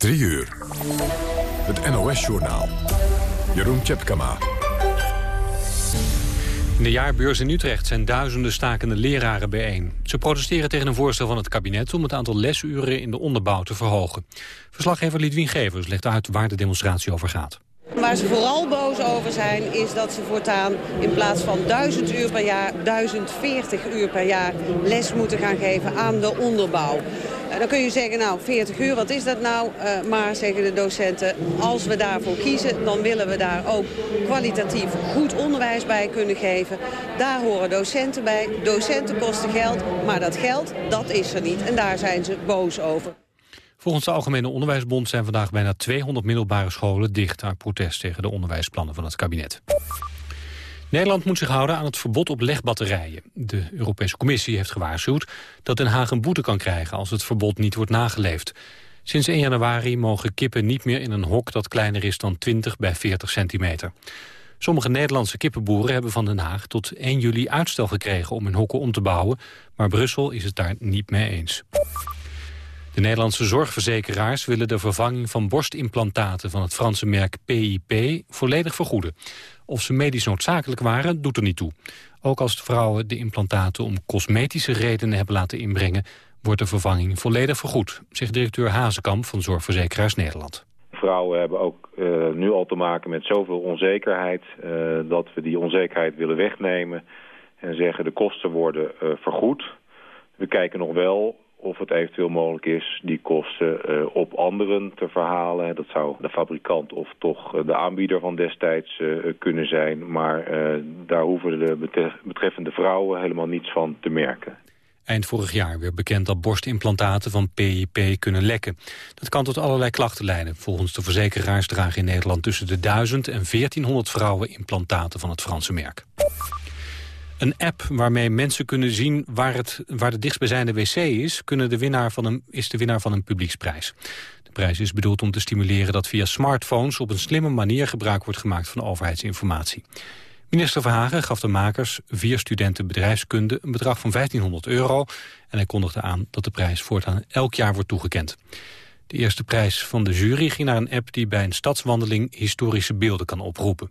3 uur. Het NOS-journaal. Jeroen Tjepkama. In de jaarbeurs in Utrecht zijn duizenden stakende leraren bijeen. Ze protesteren tegen een voorstel van het kabinet om het aantal lesuren in de onderbouw te verhogen. Verslaggever Lidwien Gevers legt uit waar de demonstratie over gaat. Waar ze vooral boos over zijn is dat ze voortaan in plaats van 1000 uur per jaar 1040 uur per jaar les moeten gaan geven aan de onderbouw. Eh, dan kun je zeggen, nou 40 uur, wat is dat nou? Uh, maar zeggen de docenten, als we daarvoor kiezen, dan willen we daar ook kwalitatief goed onderwijs bij kunnen geven. Daar horen docenten bij. Docenten kosten geld, maar dat geld, dat is er niet. En daar zijn ze boos over. Volgens de Algemene Onderwijsbond zijn vandaag bijna 200 middelbare scholen dicht... uit protest tegen de onderwijsplannen van het kabinet. Nederland moet zich houden aan het verbod op legbatterijen. De Europese Commissie heeft gewaarschuwd dat Den Haag een boete kan krijgen... als het verbod niet wordt nageleefd. Sinds 1 januari mogen kippen niet meer in een hok dat kleiner is dan 20 bij 40 centimeter. Sommige Nederlandse kippenboeren hebben van Den Haag tot 1 juli uitstel gekregen om hun hokken om te bouwen, maar Brussel is het daar niet mee eens. De Nederlandse zorgverzekeraars willen de vervanging van borstimplantaten van het Franse merk PIP volledig vergoeden. Of ze medisch noodzakelijk waren, doet er niet toe. Ook als de vrouwen de implantaten om cosmetische redenen hebben laten inbrengen, wordt de vervanging volledig vergoed, zegt directeur Hazekamp van Zorgverzekeraars Nederland. Vrouwen hebben ook uh, nu al te maken met zoveel onzekerheid uh, dat we die onzekerheid willen wegnemen en zeggen de kosten worden uh, vergoed. We kijken nog wel of het eventueel mogelijk is die kosten uh, op anderen te verhalen. Dat zou de fabrikant of toch uh, de aanbieder van destijds uh, kunnen zijn. Maar daar hoeven de betreffende vrouwen helemaal niets van te merken. Eind vorig jaar werd bekend dat borstimplantaten van PIP kunnen lekken. Dat kan tot allerlei klachten leiden. Volgens de verzekeraars dragen in Nederland tussen de 1000 en 1400 vrouwen implantaten van het Franse merk. Een app waarmee mensen kunnen zien waar, het, waar de dichtstbijzijnde wc is... Kunnen de winnaar van een, is de winnaar van een publieksprijs. De prijs is bedoeld om te stimuleren dat via smartphones... op een slimme manier gebruik wordt gemaakt van overheidsinformatie. Minister Verhagen gaf de makers, vier studenten bedrijfskunde... een bedrag van 1500 euro en hij kondigde aan dat de prijs voortaan elk jaar wordt toegekend. De eerste prijs van de jury ging naar een app die bij een stadswandeling historische beelden kan oproepen.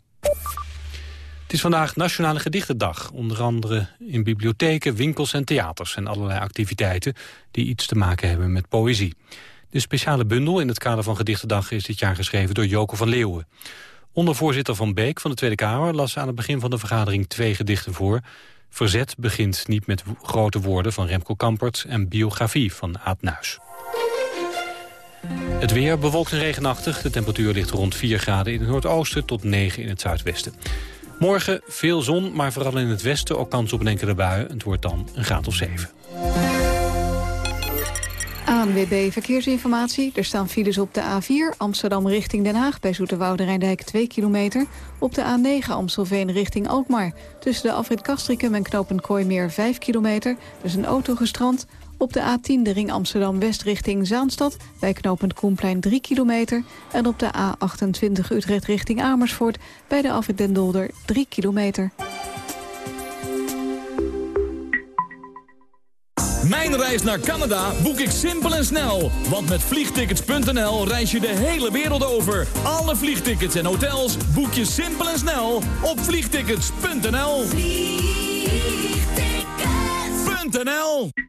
Het is vandaag Nationale Gedichtendag. Onder andere in bibliotheken, winkels en theaters... en allerlei activiteiten die iets te maken hebben met poëzie. De speciale bundel in het kader van Gedichtendag... is dit jaar geschreven door Joke van Leeuwen. Ondervoorzitter Van Beek van de Tweede Kamer... las aan het begin van de vergadering twee gedichten voor. Verzet begint niet met grote woorden van Remco Kampert... en biografie van Aad Nuis. Het weer bewolkt en regenachtig. De temperatuur ligt rond 4 graden in het noordoosten tot 9 in het zuidwesten. Morgen veel zon, maar vooral in het westen ook kans op een enkele bui. Het wordt dan een graad of 7. ANWB Verkeersinformatie. Er staan files op de A4 Amsterdam richting Den Haag... bij Zoeterwoude Rijndijk 2 kilometer. Op de A9 Amstelveen richting Alkmaar. Tussen de afrit Kastrikum en knopen Kooimeer 5 kilometer. Er is een auto gestrand. Op de A10 de ring Amsterdam-West richting Zaanstad... bij knooppunt Koenplein 3 kilometer. En op de A28 Utrecht richting Amersfoort... bij de afrit Den Dolder 3 kilometer. Mijn reis naar Canada boek ik simpel en snel. Want met vliegtickets.nl reis je de hele wereld over. Alle vliegtickets en hotels boek je simpel en snel op vliegtickets.nl. Vliegtickets.nl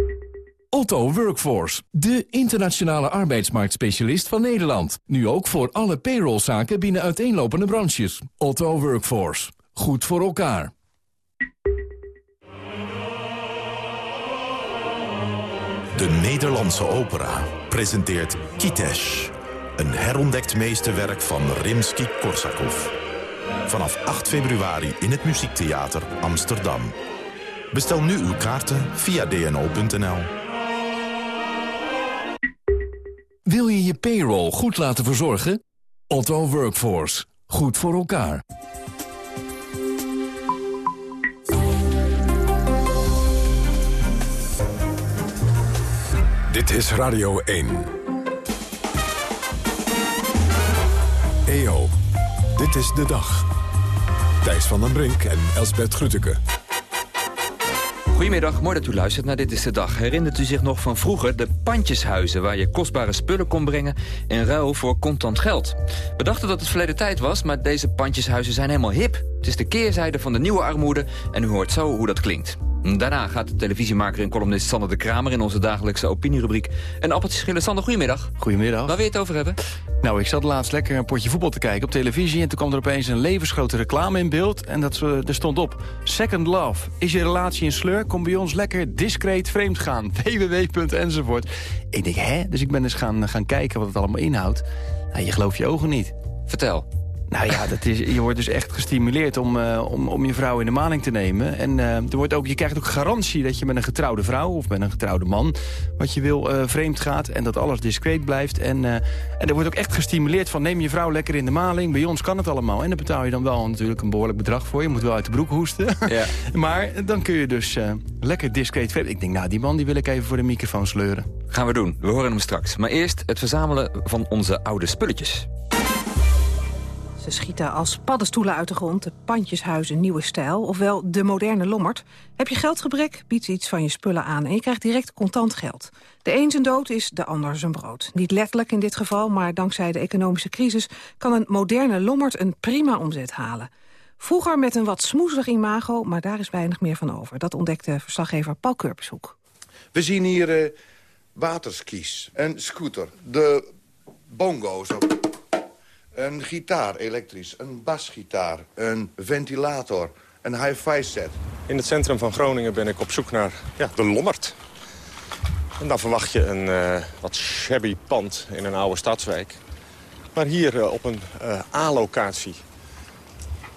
Otto Workforce, de internationale arbeidsmarktspecialist van Nederland. Nu ook voor alle payrollzaken binnen uiteenlopende branches. Otto Workforce. Goed voor elkaar. De Nederlandse opera presenteert Kitesh. Een herontdekt meesterwerk van Rimsky-Korsakov. Vanaf 8 februari in het Muziektheater Amsterdam. Bestel nu uw kaarten via dno.nl. Wil je je payroll goed laten verzorgen? Otto Workforce. Goed voor elkaar. Dit is Radio 1. EO, dit is de dag. Thijs van den Brink en Elsbert Grütke. Goedemiddag, mooi dat u luistert naar Dit is de Dag. Herinnert u zich nog van vroeger de pandjeshuizen... waar je kostbare spullen kon brengen in ruil voor contant geld? We dachten dat het verleden tijd was, maar deze pandjeshuizen zijn helemaal hip. Het is de keerzijde van de nieuwe armoede en u hoort zo hoe dat klinkt. Daarna gaat de televisiemaker en columnist Sander de Kramer... in onze dagelijkse opinierubriek een appeltje schillen. Sander, goedemiddag. Goedemiddag. Waar wil je het over hebben? Nou, ik zat laatst lekker een potje voetbal te kijken op televisie... en toen kwam er opeens een levensgrote reclame in beeld... en dat, er stond op, Second Love. Is je relatie een sleur? Kom bij ons lekker discreet vreemd gaan. www.enzovoort. Ik denk, hè? Dus ik ben eens gaan, gaan kijken wat het allemaal inhoudt. Nou, je gelooft je ogen niet. Vertel. Nou ja, dat is, je wordt dus echt gestimuleerd om, uh, om, om je vrouw in de maling te nemen. En uh, er wordt ook, je krijgt ook garantie dat je met een getrouwde vrouw of met een getrouwde man... wat je wil uh, vreemd gaat en dat alles discreet blijft. En, en er wordt ook echt gestimuleerd van neem je vrouw lekker in de maling. Bij ons kan het allemaal. En daar betaal je dan wel natuurlijk een behoorlijk bedrag voor. Je moet wel uit de broek hoesten. Ja. maar dan kun je dus lekker discreet vreemd. Ik denk, nou die man die wil ik even voor de microfoon sleuren. Gaan we doen. We horen hem straks. Maar eerst het verzamelen van onze oude spulletjes. Ze schieten als paddenstoelen uit de grond, de pandjeshuizen nieuwe stijl, ofwel de moderne lommerd. Heb je geldgebrek, bied iets van je spullen aan en je krijgt direct contant geld. De een zijn dood is de ander zijn brood. Niet letterlijk in dit geval, maar dankzij de economische crisis kan een moderne lommerd een prima omzet halen. Vroeger met een wat smoezig imago, maar daar is weinig meer van over. Dat ontdekte verslaggever Paul Kurpershoek. We zien hier uh, waterskis, een scooter, de bongo's een gitaar elektrisch, een basgitaar, een ventilator, een hi-fi set. In het centrum van Groningen ben ik op zoek naar ja, de Lommerd. En dan verwacht je een uh, wat shabby pand in een oude stadswijk. Maar hier uh, op een uh, A-locatie.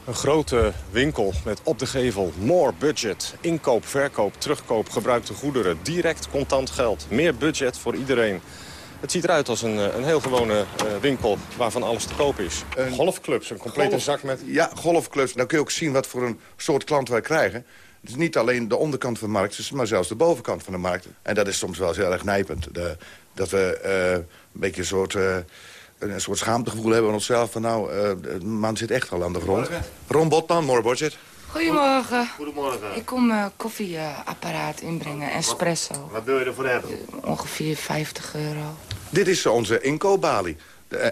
Een grote winkel met op de gevel more budget. Inkoop, verkoop, terugkoop, gebruikte goederen. Direct contant geld. Meer budget voor iedereen. Het ziet eruit als een, een heel gewone uh, winkel waarvan alles te koop is. Een golfclubs, een complete golf, zak met... Ja, golfclubs. Dan kun je ook zien wat voor een soort klant wij krijgen. Het is niet alleen de onderkant van de markt, maar zelfs de bovenkant van de markt. En dat is soms wel heel erg nijpend. De, dat we uh, een beetje een soort, uh, een soort schaamtegevoel hebben aan onszelf. Van nou, de man zit echt al aan de grond. Ron Botman, more budget. Goedemorgen. Goedemorgen. Ik kom uh, koffieapparaat inbrengen, espresso. Wat, wat wil je ervoor hebben? Uh, ongeveer 50 euro. Dit is onze inkoopbalie.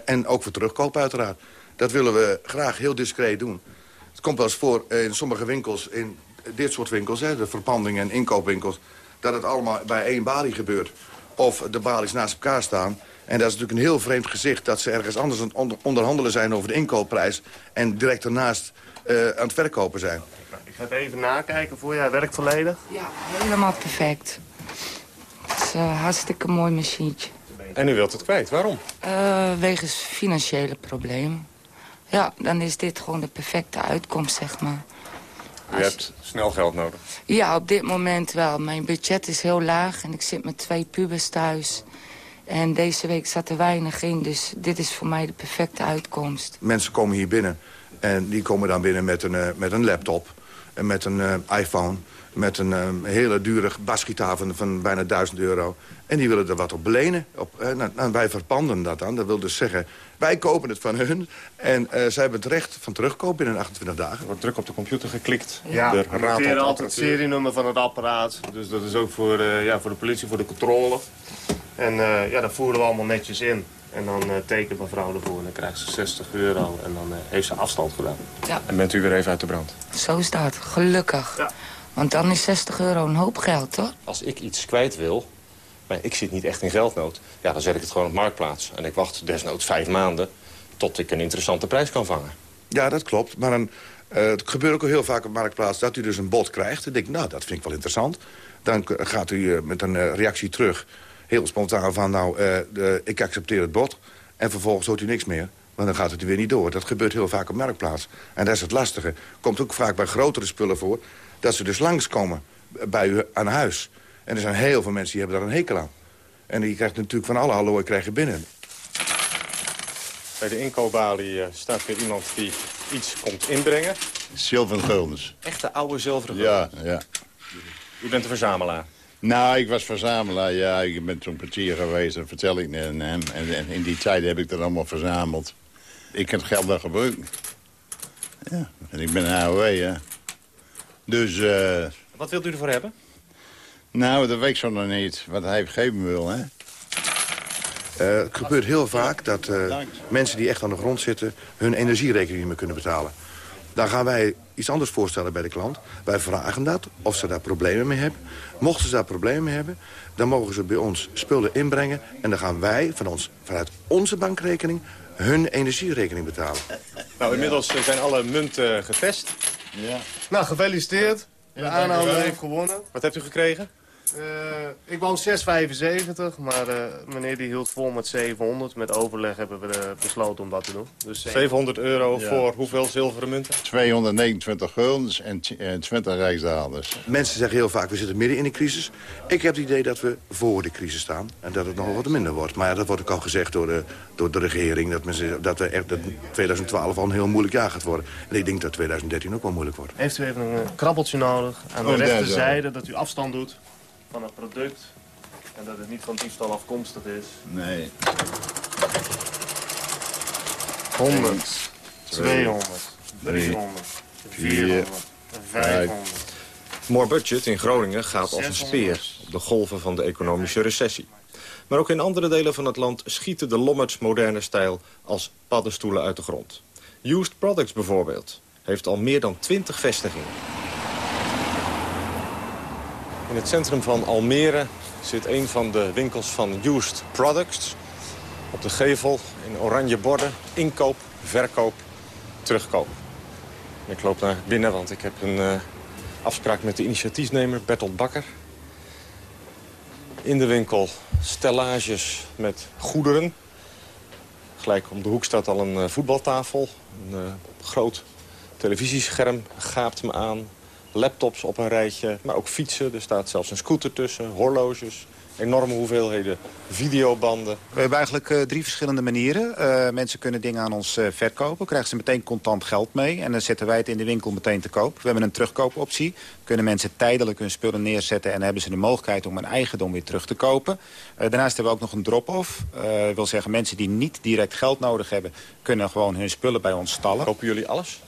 En ook voor terugkoop uiteraard. Dat willen we graag heel discreet doen. Het komt wel eens voor in sommige winkels, in dit soort winkels... Hè, de verpandingen en inkoopwinkels... dat het allemaal bij één balie gebeurt. Of de balies naast elkaar staan. En dat is natuurlijk een heel vreemd gezicht... dat ze ergens anders aan het onderhandelen zijn over de inkoopprijs... en direct daarnaast uh, aan het verkopen zijn. Ik ga het even nakijken voor jij werkt volledig. Ja, helemaal perfect. Het is een hartstikke mooi machientje. En u wilt het kwijt, waarom? Uh, wegens financiële problemen. Ja, dan is dit gewoon de perfecte uitkomst, zeg maar. U Als... hebt snel geld nodig? Ja, op dit moment wel. Mijn budget is heel laag en ik zit met twee pubers thuis. En deze week zat er weinig in, dus dit is voor mij de perfecte uitkomst. Mensen komen hier binnen en die komen dan binnen met een, uh, met een laptop en met een uh, iPhone met een uh, hele dure basgitaar van, van bijna 1000 euro. En die willen er wat op belenen. Op, uh, nou, wij verpanden dat dan. Dat wil dus zeggen, wij kopen het van hun. En uh, zij hebben het recht van terugkoop binnen 28 dagen. Er wordt druk op de computer geklikt. Ja, we noteren altijd het serienummer van het apparaat. Dus dat is ook voor, ja, voor de politie, voor de controle. En ja, dat voeren we allemaal netjes in. En dan uh, tekent mevrouw ervoor en dan krijgt ze 60 euro. En dan uh, heeft ze afstand gedaan. Ja. En bent u weer even uit de brand? Zo is dat, gelukkig. Ja. Want dan is 60 euro een hoop geld, toch? Als ik iets kwijt wil, Maar ik zit niet echt in geldnood. Ja, dan zet ik het gewoon op Marktplaats. En ik wacht desnoods vijf maanden tot ik een interessante prijs kan vangen. Ja, dat klopt. Maar een, uh, het gebeurt ook heel vaak op Marktplaats dat u dus een bod krijgt. Dan denk ik, nou, dat vind ik wel interessant. Dan gaat u uh, met een uh, reactie terug, heel spontaan van... nou, de, ik accepteer het bod. En vervolgens hoort u niks meer. Want dan gaat het weer niet door. Dat gebeurt heel vaak op Marktplaats. En dat is het lastige. Komt ook vaak bij grotere spullen voor... dat ze dus langskomen bij u aan huis. En er zijn heel veel mensen die hebben daar een hekel aan. En die krijgt natuurlijk van alle hallooi krijgen binnen. Bij de inkoopbalie uh, staat weer iemand die iets komt inbrengen. Zilveren guldens. Echte oude zilveren guldens? Ja, ja. U bent een verzamelaar? Nou, ik was verzamelaar, ja. Ik ben toen kwartier geweest, dat vertel ik net. En, en, in die tijd heb ik dat allemaal verzameld. Ik heb geld dan gebruiken. Ja, en ik ben een AOW, ja. Dus... Uh, Wat wilt u ervoor hebben? Nou, dat weet ik zo nog niet. Wat hij geven wil, hè. Uh, het gebeurt heel vaak dat uh, mensen die echt aan de grond zitten... hun energierekening niet meer kunnen betalen. Dan gaan wij iets anders voorstellen bij de klant. Wij vragen dat, of ze daar problemen mee hebben. Mochten ze daar problemen mee hebben, dan mogen ze bij ons spullen inbrengen... en dan gaan wij van ons, vanuit onze bankrekening hun energierekening betalen. Nou, inmiddels zijn alle munten getest. Ja. Nou, gefeliciteerd. De aanhouder heeft gewonnen. Wat hebt u gekregen? Uh, ik woon 6,75, maar uh, meneer die hield vol met 700. Met overleg hebben we uh, besloten om dat te doen. Dus 700 euro ja. voor hoeveel zilveren munten? 229 guldens en 20 rijksdaalders. Mensen zeggen heel vaak, we zitten midden in de crisis. Ik heb het idee dat we voor de crisis staan en dat het nog wat minder wordt. Maar dat wordt ook al gezegd door de, door de regering... Dat, mensen, dat, we echt, dat 2012 al een heel moeilijk jaar gaat worden. En ik denk dat 2013 ook wel moeilijk wordt. Heeft u even een krabbeltje nodig aan de oh, rechterzijde... dat u afstand doet van het product en dat het niet van diefstal afkomstig is. Nee. 100, 200, 300, 400, 500. More Budget in Groningen gaat als een speer op de golven van de economische recessie. Maar ook in andere delen van het land schieten de Lommerts moderne stijl als paddenstoelen uit de grond. Used Products bijvoorbeeld heeft al meer dan 20 vestigingen. In het centrum van Almere zit een van de winkels van Used Products. Op de gevel in oranje borden. Inkoop, verkoop, terugkoop. Ik loop naar binnen, want ik heb een uh, afspraak met de initiatiefnemer Bertolt Bakker. In de winkel stellages met goederen. Gelijk om de hoek staat al een uh, voetbaltafel. Een uh, groot televisiescherm gaapt me aan laptops op een rijtje, maar ook fietsen. Er staat zelfs een scooter tussen, horloges, enorme hoeveelheden videobanden. We hebben eigenlijk uh, drie verschillende manieren. Uh, mensen kunnen dingen aan ons uh, verkopen, krijgen ze meteen contant geld mee... en dan zetten wij het in de winkel meteen te koop. We hebben een terugkoopoptie. Kunnen mensen tijdelijk hun spullen neerzetten... en hebben ze de mogelijkheid om hun eigendom weer terug te kopen. daarnaast hebben we ook nog een drop-off. Dat wil zeggen, mensen die niet direct geld nodig hebben... kunnen gewoon hun spullen bij ons stallen. Kopen jullie alles?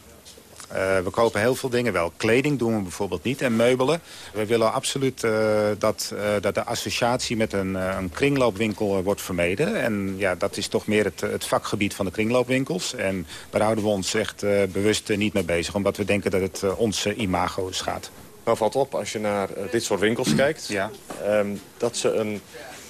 Uh, we kopen heel veel dingen wel. Kleding doen we bijvoorbeeld niet en meubelen. We willen absoluut uh, dat, uh, dat de associatie met een, een kringloopwinkel wordt vermeden. En ja, dat is toch meer het, het, vakgebied van de kringloopwinkels. En daar houden we ons echt bewust niet mee bezig. Omdat we denken dat het ons imago schaadt. Nou valt op als je naar dit soort winkels kijkt... Ja. Um, dat ze een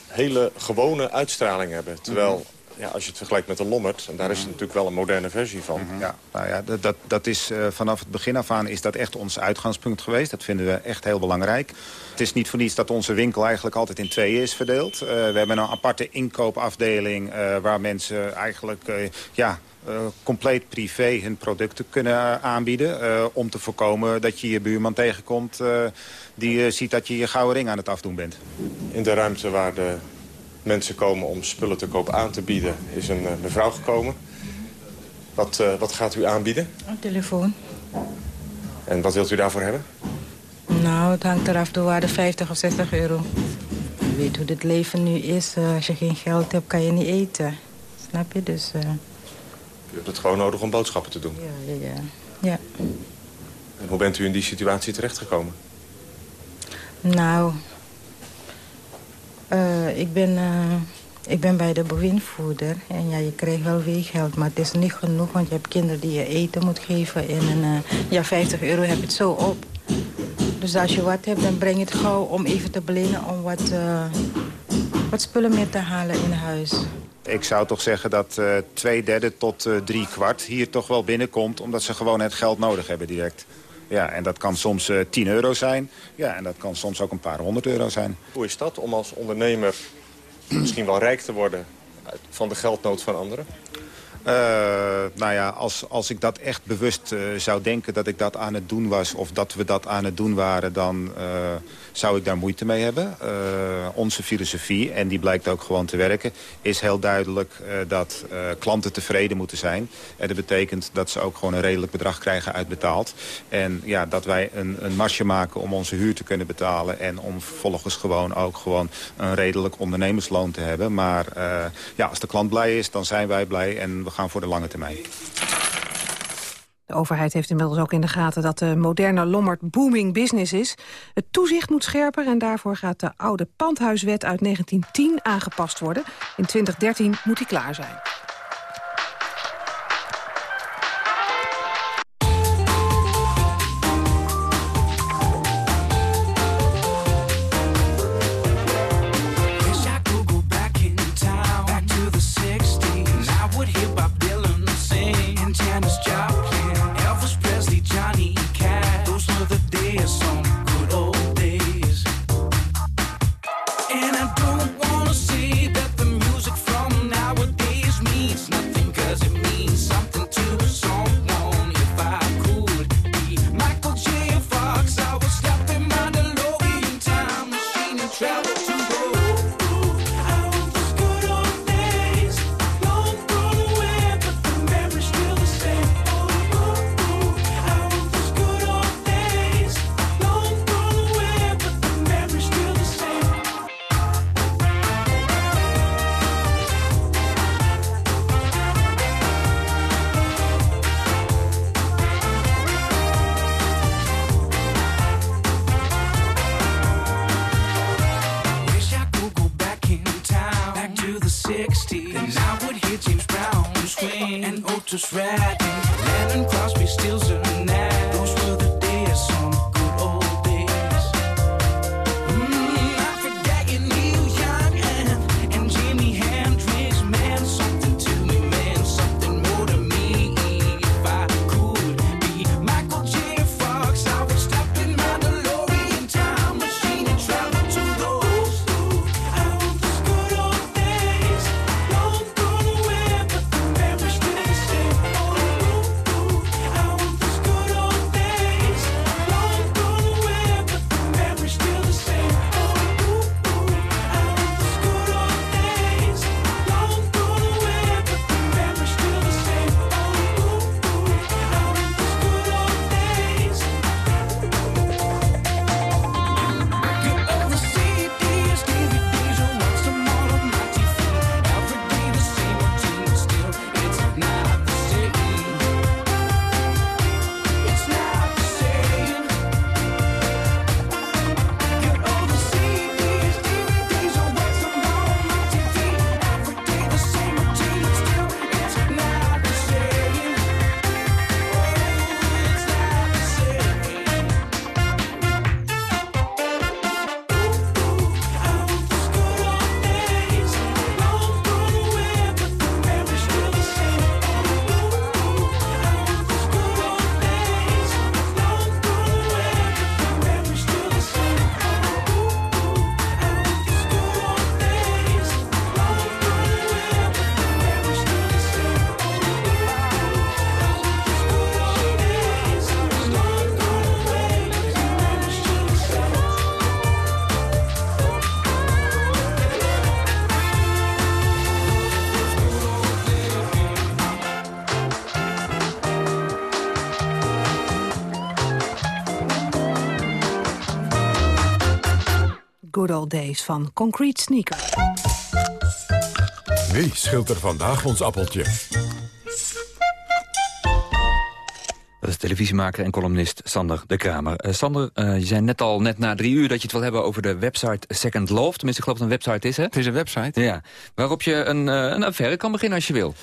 hele gewone uitstraling hebben. Terwijl... Ja, als je het vergelijkt met de Lommerd, en daar is het natuurlijk wel een moderne versie van. Mhm. Ja, nou ja, dat, dat is, uh, vanaf het begin af aan is dat echt ons uitgangspunt geweest. Dat vinden we echt heel belangrijk. Het is niet voor niets dat onze winkel eigenlijk altijd in tweeën is verdeeld. Uh, we hebben een aparte inkoopafdeling uh, waar mensen eigenlijk... ja, uh, compleet privé hun producten kunnen aanbieden. Uh, om te voorkomen dat je je buurman tegenkomt uh, die ziet dat je je gouden ring aan het afdoen bent. In de ruimte waar de mensen komen om spullen te koop aan te bieden, is een uh, mevrouw gekomen. Wat, uh, wat gaat u aanbieden? Een telefoon. En wat wilt u daarvoor hebben? Nou, het hangt eraf de waarde 50 of 60 euro. Je weet hoe het leven nu is. Uh, als je geen geld hebt, kan je niet eten. Snap je? Dus... U hebt het gewoon nodig om boodschappen te doen? Ja, ja, ja. ja. En hoe bent u in die situatie terechtgekomen? Nou, uh, ik, ben, uh, ik ben bij de bewinvoerder. En ja, je krijgt wel weeggeld, maar het is niet genoeg. Want je hebt kinderen die je eten moet geven. En uh, ja, 50 euro heb je het zo op. Dus als je wat hebt, dan breng je het gauw om even te belenen om wat, wat spullen meer te halen in huis. Ik zou toch zeggen dat twee derde tot drie kwart hier toch wel binnenkomt... omdat ze gewoon het geld nodig hebben direct. Ja, en dat kan soms uh, 10 euro zijn. Ja, en dat kan soms ook een paar honderd euro zijn. Hoe is dat om als ondernemer misschien wel rijk te worden... van de geldnood van anderen? Uh, nou ja, als, als ik dat echt bewust uh, zou denken dat ik dat aan het doen was... of dat we dat aan het doen waren, dan uh, zou ik daar moeite mee hebben. onze filosofie, en die blijkt ook gewoon te werken... is heel duidelijk dat klanten tevreden moeten zijn. En dat betekent dat ze ook gewoon een redelijk bedrag krijgen uitbetaald. En ja, dat wij een, een marge maken om onze huur te kunnen betalen... en om vervolgens gewoon ook gewoon een redelijk ondernemersloon te hebben. Maar ja, als de klant blij is, dan zijn wij blij en we gaan voor de lange termijn. De overheid heeft inmiddels ook in de gaten dat de moderne Lommerd booming business is. Het toezicht moet scherper en daarvoor gaat de oude pandhuiswet uit 1910 aangepast worden. In 2013 moet die klaar zijn. Days van Concrete Sneaker. Wie scheelt er vandaag ons appeltje? Dat is televisiemaker en columnist Sander de Kramer. Uh, Sander, uh, je zei net al, net na drie uur, dat je het wil hebben over de website Second Love. Tenminste, ik geloof dat het een website is, hè? Het is een website. Ja, waarop je een, uh, een affaire kan beginnen als je wil.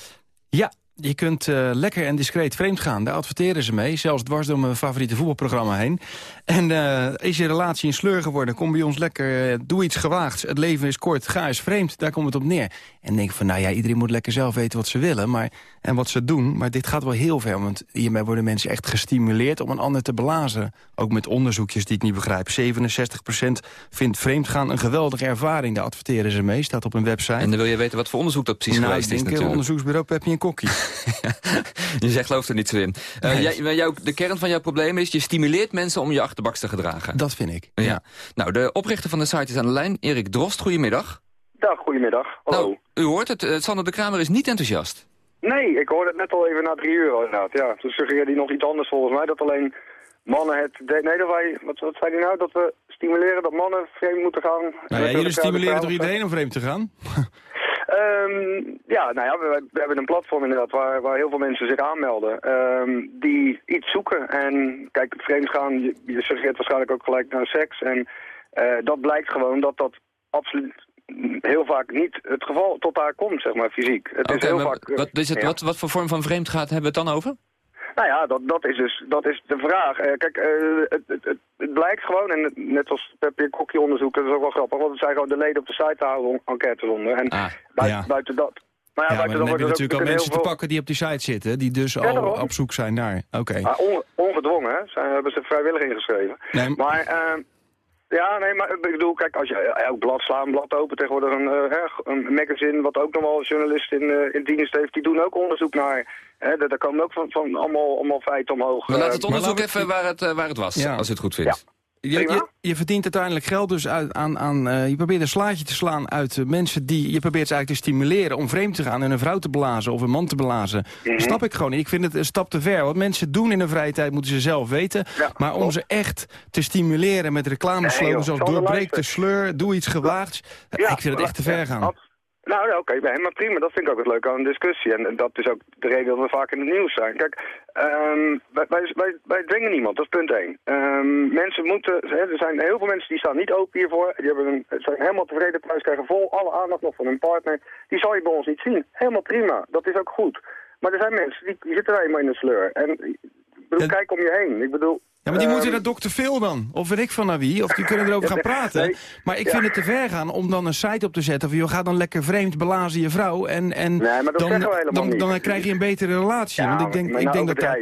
Ja, Je kunt eh, lekker en discreet vreemd gaan. Daar adverteren ze mee, zelfs dwars door mijn favoriete voetbalprogramma heen. En eh, is je relatie een sleur geworden, kom bij ons lekker, eh, doe iets gewaagds. Het leven is kort, ga eens vreemd, daar komt het op neer. En denk van, nou ja, iedereen moet lekker zelf weten wat ze willen maar, en wat ze doen. Maar dit gaat wel heel ver, want hiermee worden mensen echt gestimuleerd om een ander te blazen. Ook met onderzoekjes die ik niet begrijp. 67% vindt vreemdgaan een geweldige ervaring. Daar adverteren ze mee, staat op een website. En dan wil je weten wat voor onderzoek dat precies nou, geweest is natuurlijk. onderzoeksbureau Pepje en Kokkie. je zegt gelooft er niet zo in. Eh, jij, maar jouw, de kern van jouw probleem is, je stimuleert mensen om je achterbaks te gedragen. Dat vind ik. Ja. Nou, de oprichter van de site is aan de lijn, Erik Drost. Goedemiddag. Dag, goedemiddag. Hallo. Nou, u hoort het, eh, Sander de Kramer is niet enthousiast. Nee, ik hoorde het net al even na drie uur inderdaad. Ja, toen suggereerde hij nog iets anders volgens mij. Dat alleen mannen het... de- nee, dat wij... Wat, wat zei hij nou? Dat we stimuleren dat mannen vreemd moeten gaan. Nou ja, jullie stimuleren toch iedereen om vreemd te gaan? Ehm, ja, nou ja, we, we hebben een platform inderdaad waar, waar heel veel mensen zich aanmelden. ehm, die iets zoeken. En kijk, vreemdgaan, je, je suggereert waarschijnlijk ook gelijk naar seks. En eh, dat blijkt gewoon dat dat absoluut heel vaak niet het geval tot daar komt, zeg maar, fysiek. Het is heel maar vaak... eh, wat, is het, ja. wat, wat voor vorm van vreemdgaat hebben we het dan over? Nou ja, dat, dat is dus dat is de vraag. Eh, kijk, eh, het, het, het, het blijkt gewoon, en net als Peppi Kokkie onderzoek, dat is ook wel grappig, want het zijn gewoon de leden op de site houden enquêtes onder. En buiten, ja. buiten dat... Maar Ja, ja, maar dan heb je natuurlijk al ook mensen te pakken die op die site zitten... die dus Ja, al op zoek zijn naar... Oké. Maar on- ongedwongen, hè? Zijn, hebben ze vrijwillig ingeschreven. Nee, Maar, eh, ja, nee, maar ik bedoel, kijk, als je elk blad slaan, een blad open, tegenwoordig een, eh, hè, een magazine, wat ook nog wel journalisten in, eh, in dienst heeft, die doen ook onderzoek naar. Hè, daar komen ook van, van allemaal, allemaal feiten omhoog. Maar laat Eh, het onderzoek even waar het, eh, waar het was, Ja. als u het goed vindt. Je, je, je verdient uiteindelijk geld dus uit, aan... aan eh, je probeert een slaatje te slaan uit eh, mensen die... Je probeert ze eigenlijk te stimuleren om vreemd te gaan... en een vrouw te blazen of een man te blazen. Dat snap ik gewoon niet. Ik vind het een stap te ver. Wat mensen doen in hun vrije tijd moeten ze zelf weten. maar om ze echt te stimuleren met reclameslogans... Nee, zoals doorbreek de sleur, doe iets gewaagds. ik vind het echt te ver gaan. Nou ja, oké, nee, maar prima. Dat vind ik ook het leuke aan een discussie. En, en dat is ook de reden dat we vaak in het nieuws zijn. Kijk, ehm, wij, wij, wij, wij dwingen niemand, dat is punt één. Ehm, mensen moeten, er zijn heel veel mensen die staan niet open hiervoor. Die hebben een, zijn helemaal tevreden thuis, krijgen vol alle aandacht nog van hun partner. Die zal je bij ons niet zien. Helemaal prima, dat is ook goed. Maar er zijn mensen die, die zitten daar eenmaal in de sleur. En ik bedoel, kijk om je heen. Ik bedoel... Ja, maar die ehm, moeten naar dokter Phil dan. Of weet ik van naar wie. Of die kunnen erover gaan praten. Nee. Maar ik Ja. vind het te ver gaan om dan een site op te zetten. Van, joh, ga dan lekker vreemd belazen je vrouw. En, en Nee, maar dat dan, dan, dan krijg je een betere relatie. Ja, Want ik denk, maar ik denk dat dat...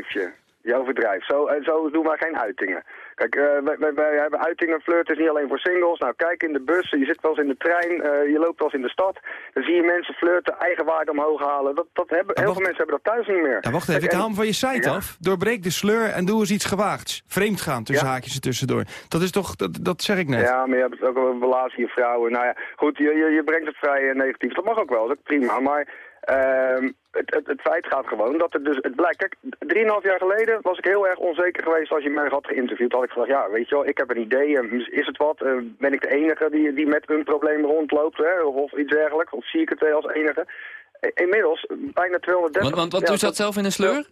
je. Overdrijft. Zo, en zo doen wij geen uitingen. Kijk, eh, wij, wij, wij hebben uitingen. Flirt is niet alleen voor singles. Nou, kijk in de bus. Je zit wel eens in de trein. eh, je loopt wel eens in de stad. Dan zie je mensen flirten, eigenwaarde omhoog halen. Dat, dat hebben, heel veel mensen hebben dat thuis niet meer. Ja, wacht even, ik Kijk, haal hem van je site Ja. af. Doorbreek de sleur en doe eens iets gewaagds. Vreemd gaan tussen Ja. haakjes er tussendoor. Dat is toch, dat, dat zeg ik net. Ja, maar je hebt ook wel een relatie, je vrouwen. Nou ja, goed, je, je, je brengt het vrij eh, negatief. Dat mag ook wel, dat is prima. Maar ehm, het, het, het feit gaat gewoon dat het dus... Het blijkt, kijk, drieënhalf jaar geleden was ik heel erg onzeker geweest als je mij had geïnterviewd. Had ik gezegd, ja, weet je wel, ik heb een idee. eh, Is het wat? Eh, Ben ik de enige die, die met een probleem rondloopt? Hè? Of, of iets dergelijks? Of zie ik het als enige? I- Inmiddels, bijna 230... Want, want, want ja, u zat zelf in een sleur?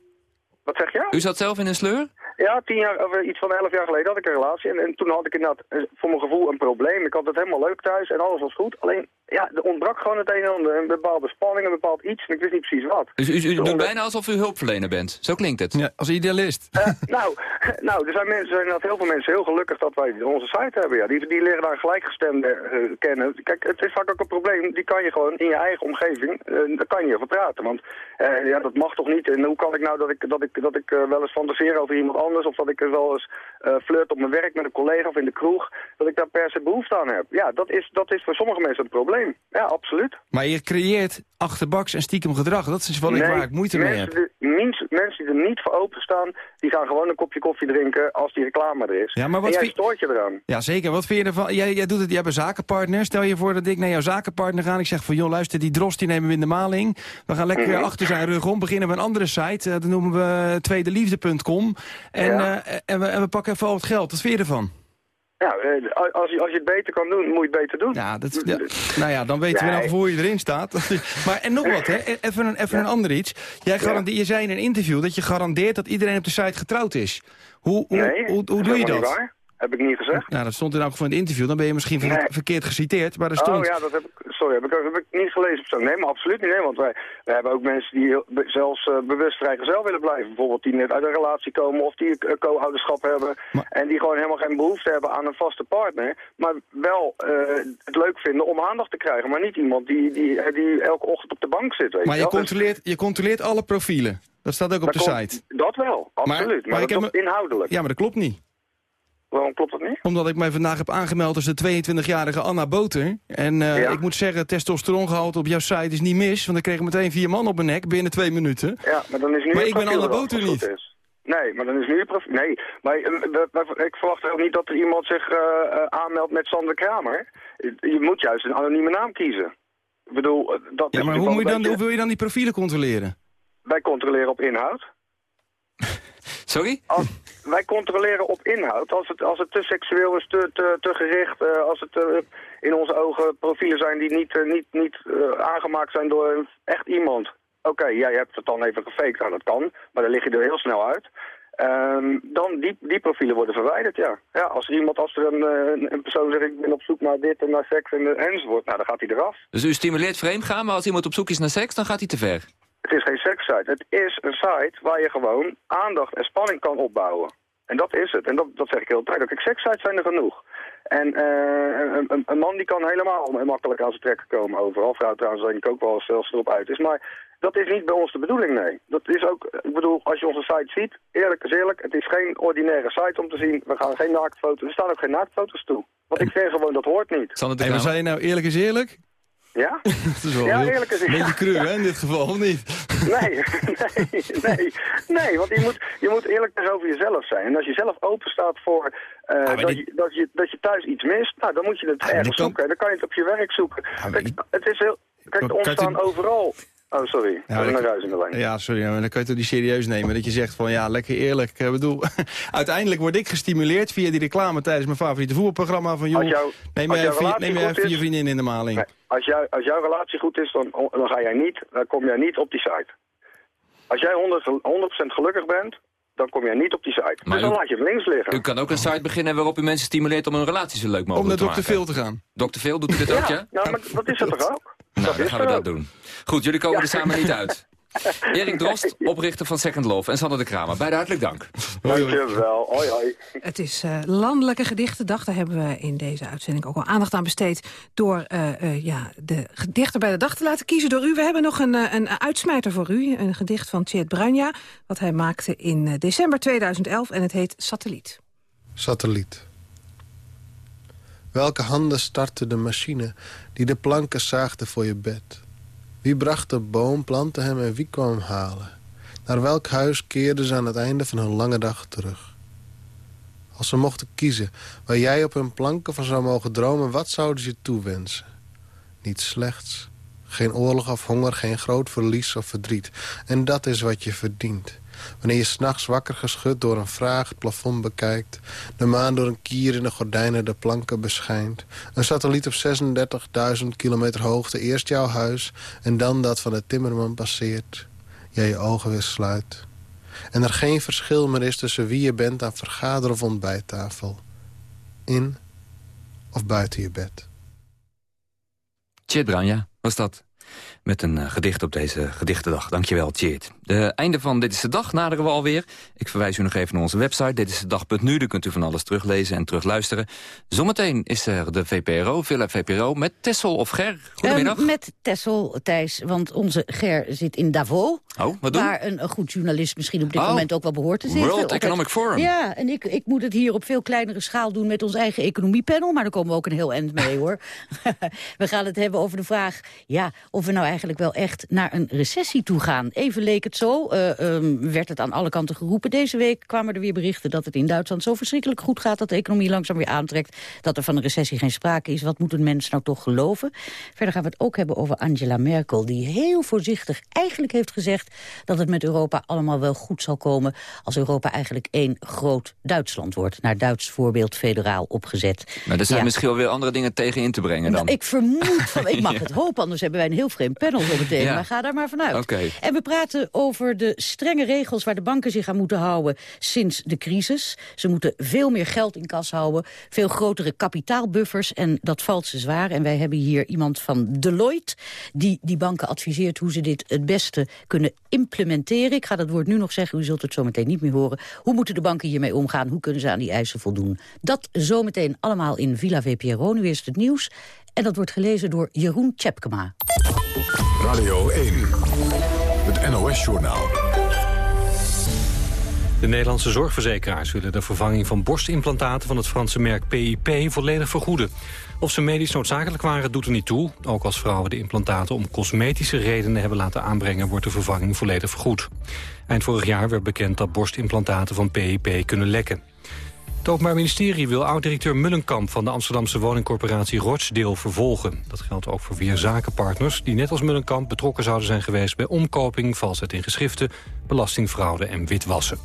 Wat zeg je? U zat zelf in een sleur? Ja, tien jaar, of eh, iets van elf jaar geleden had ik een relatie. En, en toen had ik inderdaad eh, voor mijn gevoel een probleem. Ik had het helemaal leuk thuis en alles was goed. Alleen, ja, er ontbrak gewoon het een en ander. Een bepaalde spanning, een bepaald iets. En ik wist niet precies wat. Dus u, u doet Onder- bijna alsof u hulpverlener bent. Zo klinkt het. Ja, als idealist. Eh, nou, nou, er zijn mensen, er zijn inderdaad heel veel mensen heel gelukkig dat wij onze site hebben. Ja. Die, die leren daar gelijkgestemden eh, kennen. Kijk, het is vaak ook een probleem. Die kan je gewoon in je eigen omgeving, eh, daar kan je over praten. Want eh, ja, dat mag toch niet. En hoe kan ik nou dat ik, dat ik, dat ik eh, wel eens fantaseer over iemand anders... of dat ik er wel eens eh, flirt op mijn werk met een collega of in de kroeg... dat ik daar per se behoefte aan heb. Ja, dat is, dat is voor sommige mensen een probleem. Ja, absoluut. Maar je creëert achterbaks en stiekem gedrag. Dat is wat ik, Nee, waar ik moeite mee heb. Mens- mensen die er niet voor openstaan, die gaan gewoon een kopje koffie drinken als die reclame er is. Ja, maar wat en jij vind- stoort je eraan. Ja, zeker. Wat vind je ervan? Jij, jij doet het, jij hebt een zakenpartner. Stel je voor dat ik naar jouw zakenpartner ga en ik zeg van... joh, luister, die drost die nemen we in de maling. We gaan lekker Mhm. achter zijn rug om. Beginnen we een andere site. eh, dat noemen we tweedeliefde.com. En, Ja. eh, en, we, en we pakken even al het geld. Wat vind je ervan? Ja, eh, als je, als je het beter kan doen, moet je het beter doen. Ja, dat, ja. Nou ja, dan weten we nou voor je erin staat. maar en nog wat, hè? Even, een, even een ander iets. Jij garandeer, Je zei in een interview dat je garandeert dat iedereen op de site getrouwd is. Hoe, hoe, Nee, hoe, doe je dat? Heb ik niet gezegd? Nou, dat stond in elk geval in het interview. Dan ben je misschien Nee. verkeerd geciteerd. Maar er stond... Oh ja, dat heb ik, sorry, heb ik, heb ik niet gelezen zo. Nee, maar absoluut niet. Nee, want wij, wij hebben ook mensen die zelfs eh, bewust vrijgezel willen blijven. Bijvoorbeeld die net uit een relatie komen of die eh, co-ouderschap hebben. En die gewoon helemaal geen behoefte hebben aan een vaste partner. Maar wel eh, het leuk vinden om aandacht te krijgen. Maar niet iemand die, die, die elke ochtend op de bank zit. Weet Maar je wel. Dus controleert, je controleert alle profielen. Dat staat ook op de komt- site. Dat wel, absoluut. Maar, ik dat heb is inhoudelijk. Ja, maar dat klopt niet. Waarom klopt dat niet? Omdat ik mij vandaag heb aangemeld als de 22-jarige Anna Boter. En eh, Ja. ik moet zeggen, testosterongehalte op jouw site is niet mis. Want ik kreeg meteen vier man op mijn nek binnen twee minuten. Ja, maar dan is nu Maar ik ben Anna Boter niet. is. Nee, maar dan is nu profiel... Nee, maar eh, ik verwacht ook niet dat er iemand zich eh, aanmeldt met Sander Kramer. Je moet juist een anonieme naam kiezen. Ik bedoel, dat Ja, maar hoe, moet je dan, hoe wil je dan die profielen controleren? Wij controleren op inhoud. Sorry? Als, wij controleren op inhoud. Als het, als het te seksueel is, te, te, te gericht, eh, als het eh, in onze ogen profielen zijn die niet, eh, niet, niet aangemaakt zijn door echt iemand. Oké, jij hebt het dan even gefaked, nou dat kan, maar dan lig je er heel snel uit. Ehm, dan die, die profielen worden verwijderd, ja. ja als er iemand, als er een, een, een persoon zegt, ik ben op zoek naar dit en naar seks en, enzovoort, nou dan gaat hij eraf. Dus u stimuleert vreemdgaan, maar als iemand op zoek is naar seks, dan gaat hij te ver. Het is geen sekssite. Het is een site waar je gewoon aandacht en spanning kan opbouwen. En dat is het. En dat, dat zeg ik heel duidelijk. Kijk, sekssites zijn er genoeg. En eh, een, een, een man die kan helemaal makkelijk aan zijn trekken komen overal. Vrouw trouwens denk ik ook wel zelfs erop uit is. Maar dat is niet bij ons de bedoeling, nee. Dat is ook, ik bedoel, als je onze site ziet, eerlijk is eerlijk, het is geen ordinaire site om te zien. We gaan geen naaktfoto's, er staan ook geen naaktfoto's toe. Want ik vind gewoon, dat hoort niet. Hey, maar zei je nou eerlijk is eerlijk? Ja? dat is wel Ja, heel- eerlijk is Een beetje cru, hè, in dit geval, of niet? Nee, nee, nee, nee, want je moet, je moet eerlijk tegenover jezelf zijn. En als je zelf open staat voor eh, dat, je, dat, je, dat je thuis iets mist, nou, dan moet je het ergens kan- zoeken. Dan kan je het op je werk zoeken. Kijk, het is heel, kijk, Kan- kan ontstaan het- overal... Oh, sorry, Ja, is een ruis in de lijn. Ja, sorry, maar dan kan je het niet serieus nemen. Dat je zegt van, ja, lekker eerlijk. Ik bedoel, uiteindelijk word ik gestimuleerd via die reclame tijdens mijn favoriete voetbalprogramma. Van, joh, Als jouw- neem jij neem jij is- vier vriendinnen in de maling. Nee, als, jou, als jouw relatie goed is, dan, dan, ga jij niet, dan kom jij niet op die site. Als jij 100, 100% gelukkig bent, dan kom jij niet op die site. Maar dus dan u- laat je het links liggen. U kan ook een site beginnen waarop u mensen stimuleert om hun relatie zo leuk mogelijk Om naar te Dr. maken. Phil te gaan. Dr. Phil, doet u dit ook, ja? Nou, maar dat is het toch ook? Nou, dan gaan we dat doen. Goed, jullie komen er samen niet uit. Erik Drost, oprichter van Second Love. En Sander de Kramer. Beide hartelijk dank. Dankjewel. Hoi, hoi. Het is eh, Landelijke Gedichtendag. Daar hebben we in deze uitzending ook al aandacht aan besteed... door eh, eh, ja, de gedichten bij de dag te laten kiezen door u. We hebben nog een, een uitsmijter voor u. Een gedicht van Tjeerd Bruinja. Wat hij maakte in december 2011. En het heet Satelliet. Satelliet. Welke handen startte de machine die de planken zaagde voor je bed? Wie bracht de boom, plantte hem en wie kwam hem halen? Naar welk huis keerden ze aan het einde van hun lange dag terug? Als ze mochten kiezen waar jij op hun planken van zou mogen dromen... wat zouden ze je toewensen? Niet slechts. Geen oorlog of honger, geen groot verlies of verdriet. En dat is wat je verdient. Wanneer je s'nachts wakker geschud door een vraag het plafond bekijkt... de maan door een kier in de gordijnen de planken beschijnt... een satelliet op 36.000 kilometer hoogte eerst jouw huis... en dan dat van de timmerman passeert. Jij je ogen weer sluit. En er geen verschil meer is tussen wie je bent aan vergader- of ontbijttafel. In of buiten je bed. Tjeerd Bruinja was dat. Met een eh, gedicht op deze gedichtendag. Dankjewel, Tjeerd. De einde van Dit is de Dag naderen we alweer. Ik verwijs u nog even naar onze website, dit is de dag.nu. Daar kunt u van alles teruglezen en terugluisteren. Zometeen is er de VPRO, Villa VPRO, met Tessel of Ger. Goedemiddag. Ehm, met Tessel, Thijs, want onze Ger zit in Davos. Oh, wat doen? Waar een, een goed journalist misschien op dit Oh, moment ook wel behoort te zitten. World Economic Forum. Ja, en ik, ik moet het hier op veel kleinere schaal doen met ons eigen economiepanel. Maar daar komen we ook een heel eind mee, hoor. we gaan het hebben over de vraag ja, of we nou eigenlijk wel echt naar een recessie toe gaan. Even leek het zo, ehm, werd het aan alle kanten geroepen. Deze week kwamen er weer berichten dat het in Duitsland zo verschrikkelijk goed gaat... dat de economie langzaam weer aantrekt, dat er van een recessie geen sprake is. Wat moeten mensen nou toch geloven? Verder gaan we het ook hebben over Angela Merkel... die heel voorzichtig eigenlijk heeft gezegd dat het met Europa allemaal wel goed zal komen... als Europa eigenlijk één groot Duitsland wordt. Naar Duits voorbeeld federaal opgezet. Maar er zijn Ja. misschien wel weer andere dingen tegen in te brengen dan. Nou, ik vermoed, van, ik mag Ja. het hopen, anders hebben wij een heel vreemd panel zo meteen, Ja. maar ga daar maar vanuit. En we praten over de strenge regels waar de banken zich aan moeten houden sinds de crisis. Ze moeten veel meer geld in kas houden, veel grotere kapitaalbuffers en dat valt ze zwaar. En wij hebben hier iemand van Deloitte die die banken adviseert hoe ze dit het beste kunnen implementeren. Ik ga dat woord nu nog zeggen, u zult het zo meteen niet meer horen. Hoe moeten de banken hiermee omgaan? Hoe kunnen ze aan die eisen voldoen? Dat zometeen allemaal in Villa VPRO. Nu eerst het nieuws. En dat wordt gelezen door Jeroen Tjepkema. Radio 1, het NOS-journaal. De Nederlandse zorgverzekeraars willen de vervanging van borstimplantaten van het Franse merk PIP volledig vergoeden. Of ze medisch noodzakelijk waren, doet er niet toe. Ook als vrouwen de implantaten om cosmetische redenen hebben laten aanbrengen, wordt de vervanging volledig vergoed. Eind vorig jaar werd bekend dat borstimplantaten van PIP kunnen lekken. Het Openbaar Ministerie wil oud-directeur Mullenkamp van de Amsterdamse woningcorporatie Rochdale vervolgen. Dat geldt ook voor vier zakenpartners die net als Mullenkamp betrokken zouden zijn geweest bij omkoping, valsheid in geschriften, belastingfraude en witwassen.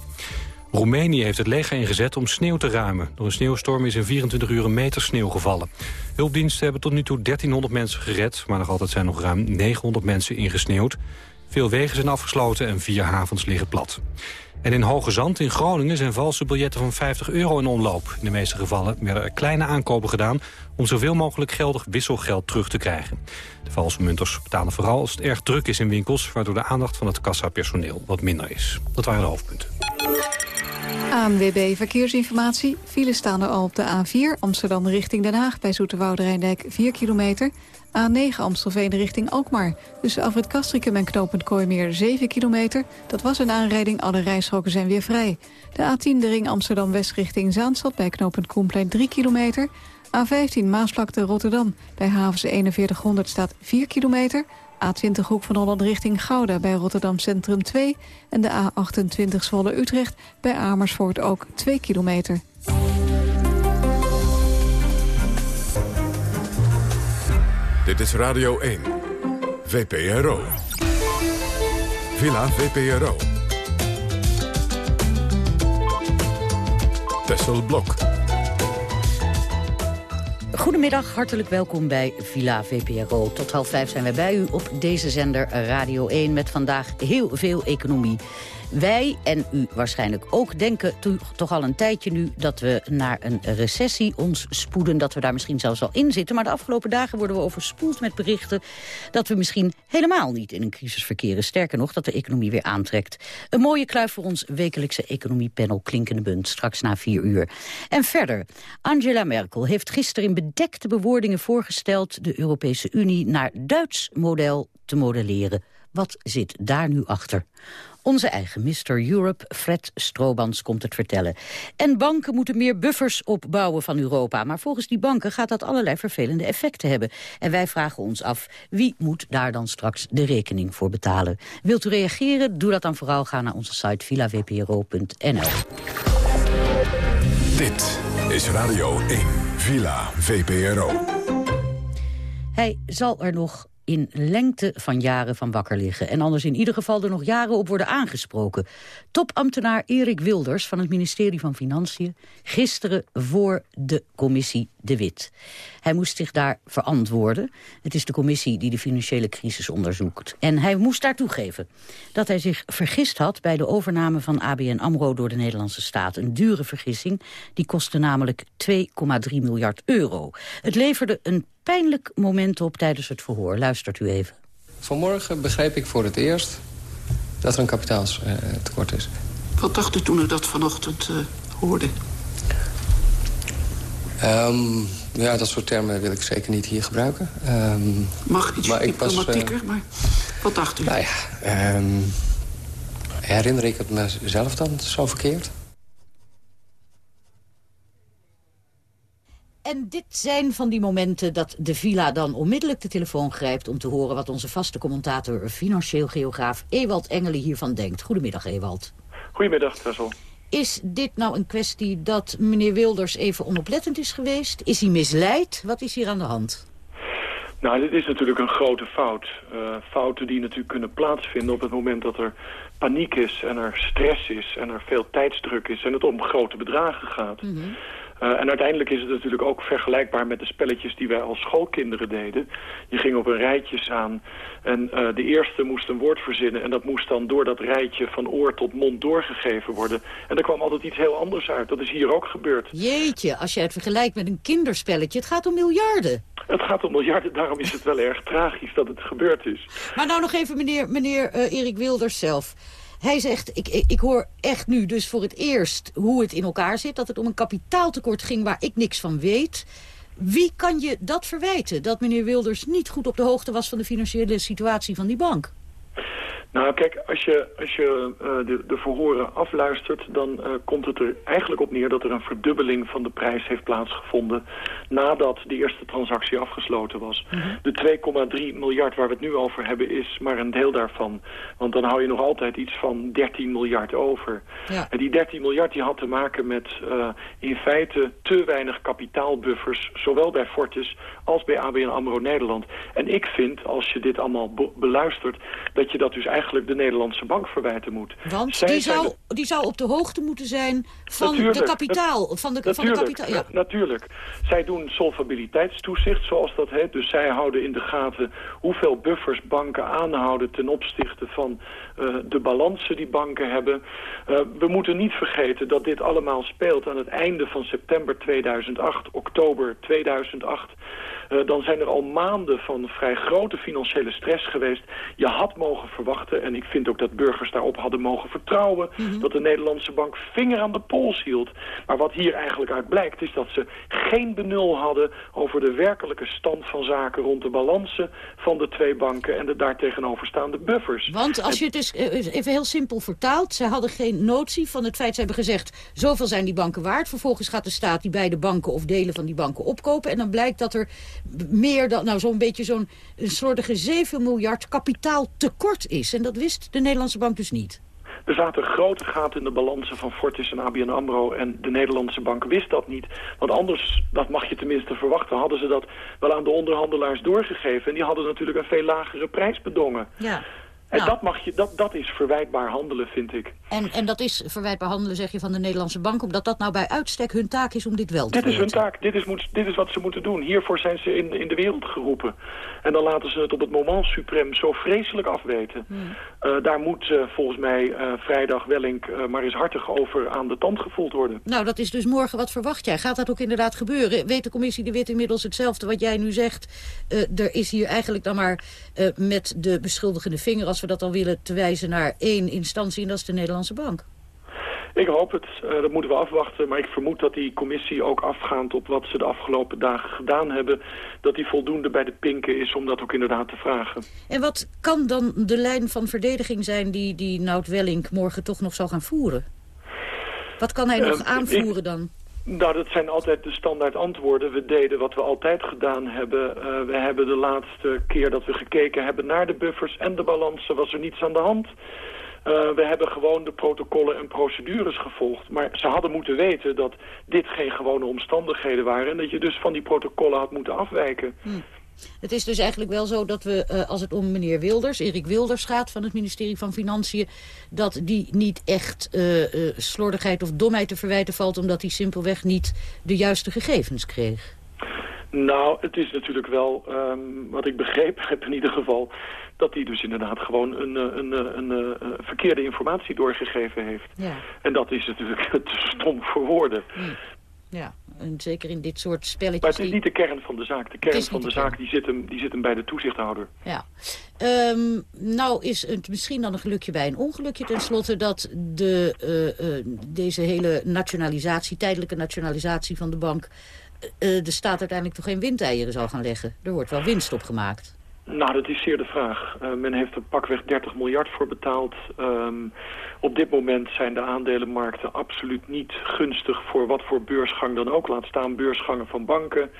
Roemenië heeft het leger ingezet om sneeuw te ruimen. Door een sneeuwstorm is in 24 uur een meter sneeuw gevallen. Hulpdiensten hebben tot nu toe 1300 mensen gered... maar nog altijd zijn nog ruim 900 mensen ingesneeuwd. Veel wegen zijn afgesloten en vier havens liggen plat. En in Hoge Zand in Groningen zijn valse biljetten van 50 euro in omloop. In de meeste gevallen werden er kleine aankopen gedaan... om zoveel mogelijk geldig wisselgeld terug te krijgen. De valse munters betalen vooral als het erg druk is in winkels... waardoor de aandacht van het kassapersoneel wat minder is. Dat waren de hoofdpunten. ANWB Verkeersinformatie. Files staan er al op de A4 Amsterdam richting Den Haag... bij Zoeterwoude Rijndijk 4 kilometer. A9 Amstelveen richting Alkmaar. Tussen Alfred Kastrikum en knooppunt Kooimeer 7 kilometer. Dat was een aanrijding, alle rijstroken zijn weer vrij. De A10 de ring Amsterdam-West richting Zaanstad... bij knooppunt Koenplein 3 kilometer. A15 Maasvlakte Rotterdam. Bij havens 4100 staat 4 kilometer. A20 Hoek van Holland richting Gouda bij Rotterdam Centrum 2. En de A28 Zwolle Utrecht bij Amersfoort ook 2 kilometer. Dit is Radio 1, VPRO. Villa VPRO. Tessel Blok. Goedemiddag, hartelijk welkom bij Villa VPRO. Tot half vijf zijn wij bij u op deze zender Radio 1... met vandaag heel veel economie. Wij, en u waarschijnlijk ook, denken to- toch al een tijdje nu... dat we naar een recessie ons spoeden, dat we daar misschien zelfs al in zitten. Maar de afgelopen dagen worden we overspoeld met berichten... dat we misschien helemaal niet in een crisis verkeren. Sterker nog, dat de economie weer aantrekt. Een mooie kluif voor ons wekelijkse economiepanel Klinkende Bunt... straks na vier uur. En verder, Angela Merkel heeft gisteren in bedekte bewoordingen voorgesteld... de Europese Unie naar Duits model te modelleren. Wat zit daar nu achter? Onze eigen Mr. Europe, Fred Stroobans, komt het vertellen. En banken moeten meer buffers opbouwen van Europa. Maar volgens die banken gaat dat allerlei vervelende effecten hebben. En wij vragen ons af, wie moet daar dan straks de rekening voor betalen? Wilt u reageren? Doe dat dan vooral. Ga naar onze site villavpro.nl. Dit is Radio 1, Villa VPRO. Hij zal er nog in lengte van jaren van wakker liggen. En anders in ieder geval er nog jaren op worden aangesproken. Topambtenaar Erik Wilders van het ministerie van Financiën... gisteren voor de commissie De Wit. Hij moest zich daar verantwoorden. Het is de commissie die de financiële crisis onderzoekt. En hij moest daar toegeven dat hij zich vergist had... bij de overname van ABN AMRO door de Nederlandse staat. Een dure vergissing, die kostte namelijk 2,3 miljard euro. Het leverde een pijnlijk moment op tijdens het verhoor. Luistert u even. Vanmorgen begreep ik voor het eerst dat er een kapitaalstekort is. Wat dacht u toen u dat vanochtend uh, hoorde? Um, ja, dat soort termen wil ik zeker niet hier gebruiken. Um, Mag iets maar diplomatieker, uh, maar wat dacht u? Nou ja, um, herinner ik het mezelf dan zo verkeerd? En dit zijn van die momenten dat de villa dan onmiddellijk de telefoon grijpt... om te horen wat onze vaste commentator, financieel geograaf Ewald Engelen hiervan denkt. Goedemiddag, Ewald. Goedemiddag, Tessel. Is dit nou een kwestie dat meneer Wilders even onoplettend is geweest? Is hij misleid? Wat is hier aan de hand? Nou, dit is natuurlijk een grote fout. Uh, fouten die natuurlijk kunnen plaatsvinden op het moment dat er paniek is... en er stress is en er veel tijdsdruk is en het om grote bedragen gaat. Mm -hmm. Uh, en uiteindelijk is het natuurlijk ook vergelijkbaar met de spelletjes die wij als schoolkinderen deden. Je ging op een rijtje staan en uh, de eerste moest een woord verzinnen... en dat moest dan door dat rijtje van oor tot mond doorgegeven worden. En er kwam altijd iets heel anders uit. Dat is hier ook gebeurd. Jeetje, als je het vergelijkt met een kinderspelletje, het gaat om miljarden. Het gaat om miljarden, daarom is het wel erg tragisch dat het gebeurd is. Maar nou nog even meneer, meneer uh, Erik Wilders zelf. Hij zegt, ik, ik, hoor echt nu dus voor het eerst hoe het in elkaar zit. Dat het om een kapitaaltekort ging waar ik niks van weet. Wie kan je dat verwijten? Dat meneer Wilders niet goed op de hoogte was van de financiële situatie van die bank? Nou, kijk, als je, als je uh, de, de verhoren afluistert... dan uh, komt het er eigenlijk op neer dat er een verdubbeling van de prijs heeft plaatsgevonden... nadat de eerste transactie afgesloten was. Mm -hmm. De 2,3 miljard waar we het nu over hebben is maar een deel daarvan. Want dan hou je nog altijd iets van 13 miljard over. Ja. En die 13 miljard die had te maken met uh, in feite te weinig kapitaalbuffers... zowel bij Fortis als bij ABN AMRO Nederland. En ik vind, als je dit allemaal be beluistert... dat je dat dus eigenlijk de Nederlandse bank verwijten moet. Want Zij die zou, de... die zou op de hoogte moeten zijn van natuurlijk, de kapitaal. Van de, van de kapitaal ja. Natuurlijk. Zij doen solvabiliteitstoezicht, zoals dat heet. Dus zij houden in de gaten hoeveel buffers banken aanhouden... ten opzichte van uh, de balansen die banken hebben. Uh, we moeten niet vergeten dat dit allemaal speelt aan het einde van september 2008, oktober 2008... Uh, dan zijn er al maanden van vrij grote financiële stress geweest. Je had mogen verwachten, en ik vind ook dat burgers daarop hadden mogen vertrouwen... Mm -hmm. dat de Nederlandse bank vinger aan de pols hield. Maar wat hier eigenlijk uit blijkt, is dat ze geen benul hadden... over de werkelijke stand van zaken rond de balansen van de twee banken... en de daartegenoverstaande buffers. Want als je het dus even heel simpel vertaalt... ze hadden geen notie van het feit, ze hebben gezegd... zoveel zijn die banken waard. Vervolgens gaat de staat die beide banken of delen van die banken opkopen... en dan blijkt dat er meer dan, nou zo'n beetje zo'n slordige 7 miljard kapitaal tekort is. En dat wist de Nederlandse bank dus niet. Er zaten grote gaten in de balansen van Fortis en ABN AMRO... en de Nederlandse bank wist dat niet. Want anders, dat mag je tenminste verwachten... hadden ze dat wel aan de onderhandelaars doorgegeven. En die hadden natuurlijk een veel lagere prijs bedongen. Ja. En nou. dat, mag je, dat, dat is verwijtbaar handelen, vind ik. En, en dat is verwijtbaar handelen, zeg je, van de Nederlandse bank... omdat dat nou bij uitstek hun taak is om dit wel te doen. Dit is hun taak, dit is, moet, dit is wat ze moeten doen. Hiervoor zijn ze in, in de wereld geroepen. En dan laten ze het op het moment suprem zo vreselijk afweten. Hmm. Uh, daar moet uh, volgens mij uh, vrijdag Wellink maar eens hartig over aan de tand gevoeld worden. Nou, dat is dus morgen. Wat verwacht jij? Gaat dat ook inderdaad gebeuren? Weet de commissie de Wit inmiddels hetzelfde wat jij nu zegt? er is hier eigenlijk dan maar met de beschuldigende vinger... als we dat dan willen te wijzen naar één instantie... en dat is de Nederlandse bank. Ik hoop het. Uh, dat moeten we afwachten. Maar ik vermoed dat die commissie ook afgaand op wat ze de afgelopen dagen gedaan hebben... dat die voldoende bij de pinken is om dat ook inderdaad te vragen. En wat kan dan de lijn van verdediging zijn die, die Nout Wellink morgen toch nog zal gaan voeren? Wat kan hij uh, nog aanvoeren ik... dan? Nou, dat zijn altijd de standaard antwoorden. We deden wat we altijd gedaan hebben. Uh, we hebben de laatste keer dat we gekeken hebben naar de buffers en de balansen... was er niets aan de hand. Uh, we hebben gewoon de protocollen en procedures gevolgd. Maar ze hadden moeten weten dat dit geen gewone omstandigheden waren... en dat je dus van die protocollen had moeten afwijken. Hm. Het is dus eigenlijk wel zo dat we, uh, als het om meneer Wilders, Erik Wilders gaat van het ministerie van Financiën, dat die niet echt uh, uh, slordigheid of domheid te verwijten valt, omdat hij simpelweg niet de juiste gegevens kreeg. Nou, het is natuurlijk wel, um, wat ik begrepen heb in ieder geval, dat hij dus inderdaad gewoon een, een, een, verkeerde informatie doorgegeven heeft. Ja. En dat is natuurlijk te stom voor woorden. Ja, en zeker in dit soort spelletjes... Maar het is niet de kern van de zaak. De kern van de, de zaak die zit, hem, die zit hem bij de toezichthouder. Ja. Um, nou is het misschien dan een gelukje bij een ongelukje tenslotte... dat de, uh, uh, deze hele nationalisatie, tijdelijke nationalisatie van de bank... Uh, de staat uiteindelijk toch geen windeieren zal gaan leggen. Er wordt wel winst op gemaakt. Nou, dat is zeer de vraag. Uh, men heeft er pakweg 30 miljard voor betaald. Um, op dit moment zijn de aandelenmarkten absoluut niet gunstig voor wat voor beursgang dan ook. Laat staan beursgangen van banken.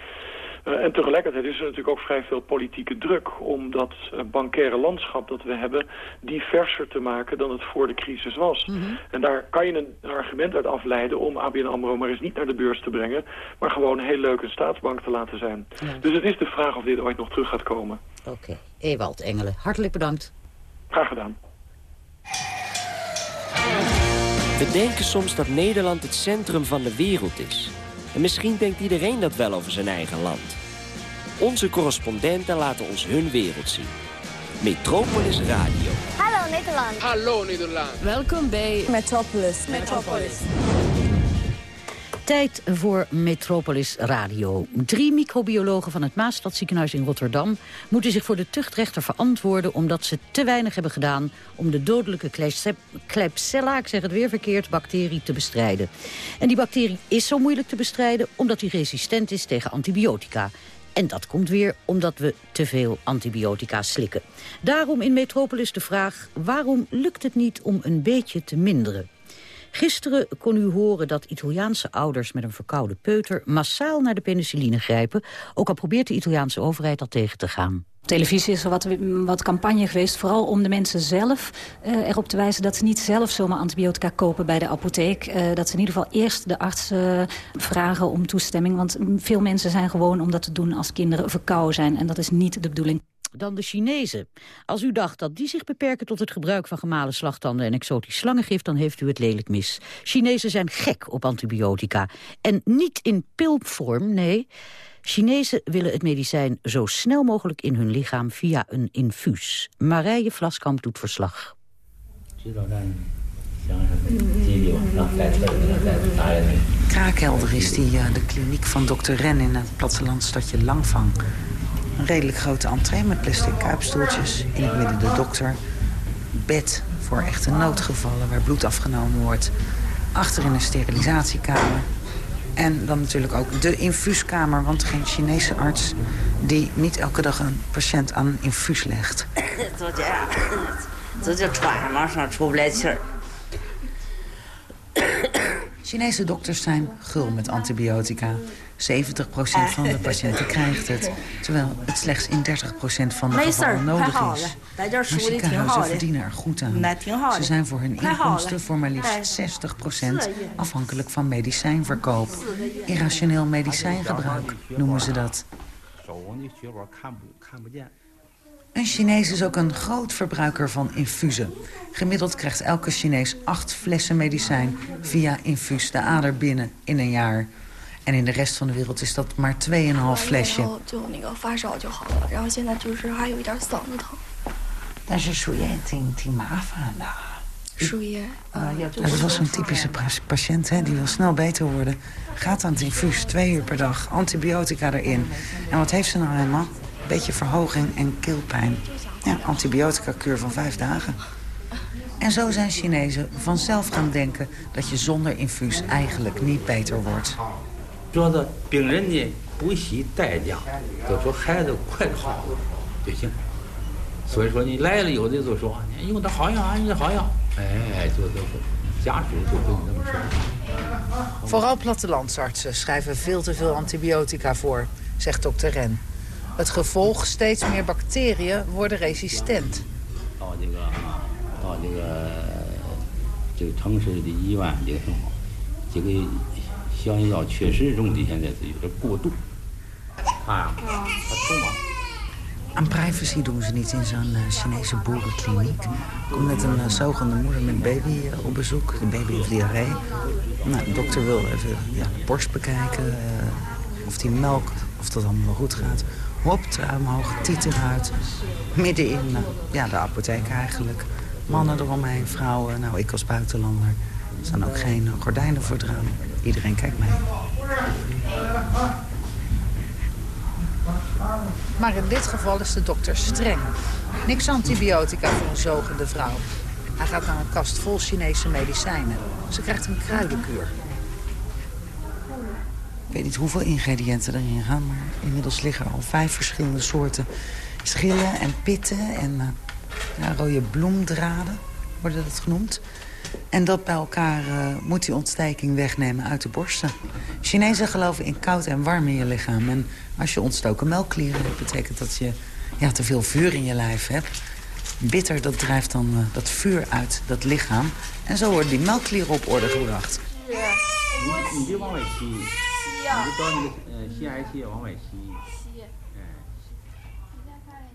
Uh, en tegelijkertijd is er natuurlijk ook vrij veel politieke druk om dat uh, bankaire landschap dat we hebben diverser te maken dan het voor de crisis was. Mm -hmm. En daar kan je een argument uit afleiden om ABN AMRO maar eens niet naar de beurs te brengen, maar gewoon heel leuk een staatsbank te laten zijn. Ja. Dus het is de vraag of dit ooit nog terug gaat komen. Oké, okay. Ewald Engelen, hartelijk bedankt. Graag gedaan. We denken soms dat Nederland het centrum van de wereld is. En misschien denkt iedereen dat wel over zijn eigen land. Onze correspondenten laten ons hun wereld zien. Metropolis Radio. Hallo Nederland. Hallo Nederland. Welkom bij Metropolis. Metropolis. Tijd voor Metropolis Radio. Drie microbiologen van het Maastadziekenhuis in Rotterdam... moeten zich voor de tuchtrechter verantwoorden... omdat ze te weinig hebben gedaan om de dodelijke Klebsiella... ik zeg het weer verkeerd, bacterie te bestrijden. En die bacterie is zo moeilijk te bestrijden... omdat die resistent is tegen antibiotica. En dat komt weer omdat we te veel antibiotica slikken. Daarom in Metropolis de vraag... waarom lukt het niet om een beetje te minderen? Gisteren kon u horen dat Italiaanse ouders met een verkoude peuter... massaal naar de penicilline grijpen, ook al probeert de Italiaanse overheid dat tegen te gaan. Televisie is er wat, wat campagne geweest, vooral om de mensen zelf uh, erop te wijzen... dat ze niet zelf zomaar antibiotica kopen bij de apotheek. Uh, dat ze in ieder geval eerst de arts uh, vragen om toestemming. Want veel mensen zijn gewoon om dat te doen als kinderen verkouden zijn. En dat is niet de bedoeling dan de Chinezen. Als u dacht dat die zich beperken tot het gebruik van gemalen slagtanden en exotisch slangengif, dan heeft u het lelijk mis. Chinezen zijn gek op antibiotica. En niet in pilvorm, nee. Chinezen willen het medicijn zo snel mogelijk in hun lichaam via een infuus. Marije Vlaskamp doet verslag. Kraakhelder is die, uh, de kliniek van dokter Ren in het plattelandstadje Langvang. Een redelijk grote entree met plastic kuipstoeltjes. In het midden de dokter. Bed voor echte noodgevallen waar bloed afgenomen wordt. Achterin een sterilisatiekamer. En dan natuurlijk ook de infuuskamer. Want geen Chinese arts die niet elke dag een patiënt aan een infuus legt. Chinese dokters zijn gul met antibiotica. 70% van de patiënten krijgt het. Terwijl het slechts in 30% van de gevallen nodig is. Maar ziekenhuizen verdienen er goed aan. Ze zijn voor hun inkomsten voor maar liefst 60% afhankelijk van medicijnverkoop. Irrationeel medicijngebruik noemen ze dat. Een Chinees is ook een groot verbruiker van infusen. Gemiddeld krijgt elke Chinees acht flessen medicijn via infuus de ader binnen in een jaar. En in de rest van de wereld is dat maar 2,5 flesje. Dat is Het was een typische patiënt, hè, die wil snel beter worden. Gaat aan het infuus, twee uur per dag, antibiotica erin. En wat heeft ze nou helemaal? beetje verhoging en keelpijn. Ja, antibiotica-kuur van vijf dagen. En zo zijn Chinezen vanzelf gaan denken dat je zonder infuus eigenlijk niet beter wordt. Vooral plattelandsartsen schrijven veel te veel antibiotica voor, zegt dokter Ren. Het gevolg steeds meer bacteriën worden resistent. Aan privacy doen ze niet in zo'n eh, Chinese boerenkliniek. Komt net een eh, zogende moeder met baby eh, op bezoek. De baby heeft diarree. Nou, de dokter wil even ja, de borst bekijken. of die melk, of dat allemaal goed gaat. Hop, omhoog, tiet eruit. Midden in ja, de apotheek eigenlijk. Mannen eromheen, vrouwen. Nou, ik als buitenlander. Er staan ook geen gordijnen voor het raam. Iedereen kijkt mee. Maar in dit geval is de dokter streng. Niks antibiotica voor een zogende vrouw. Hij gaat naar een kast vol Chinese medicijnen. Ze krijgt een kruidenkuur. Ik weet niet hoeveel ingrediënten erin gaan... maar inmiddels liggen er al vijf verschillende soorten schillen en pitten... en uh, ja, rode bloemdraden worden dat genoemd. En dat bij elkaar uh, moet die ontsteking wegnemen uit de borsten. Chinezen geloven in koud en warm in je lichaam. En als je ontstoken melkklieren hebt, betekent dat je ja, te veel vuur in je lijf hebt. Bitter, dat drijft dan uh, dat vuur uit dat lichaam. En zo worden die melkklieren op orde gebracht. 你就装那个呃，吸氦气往外吸。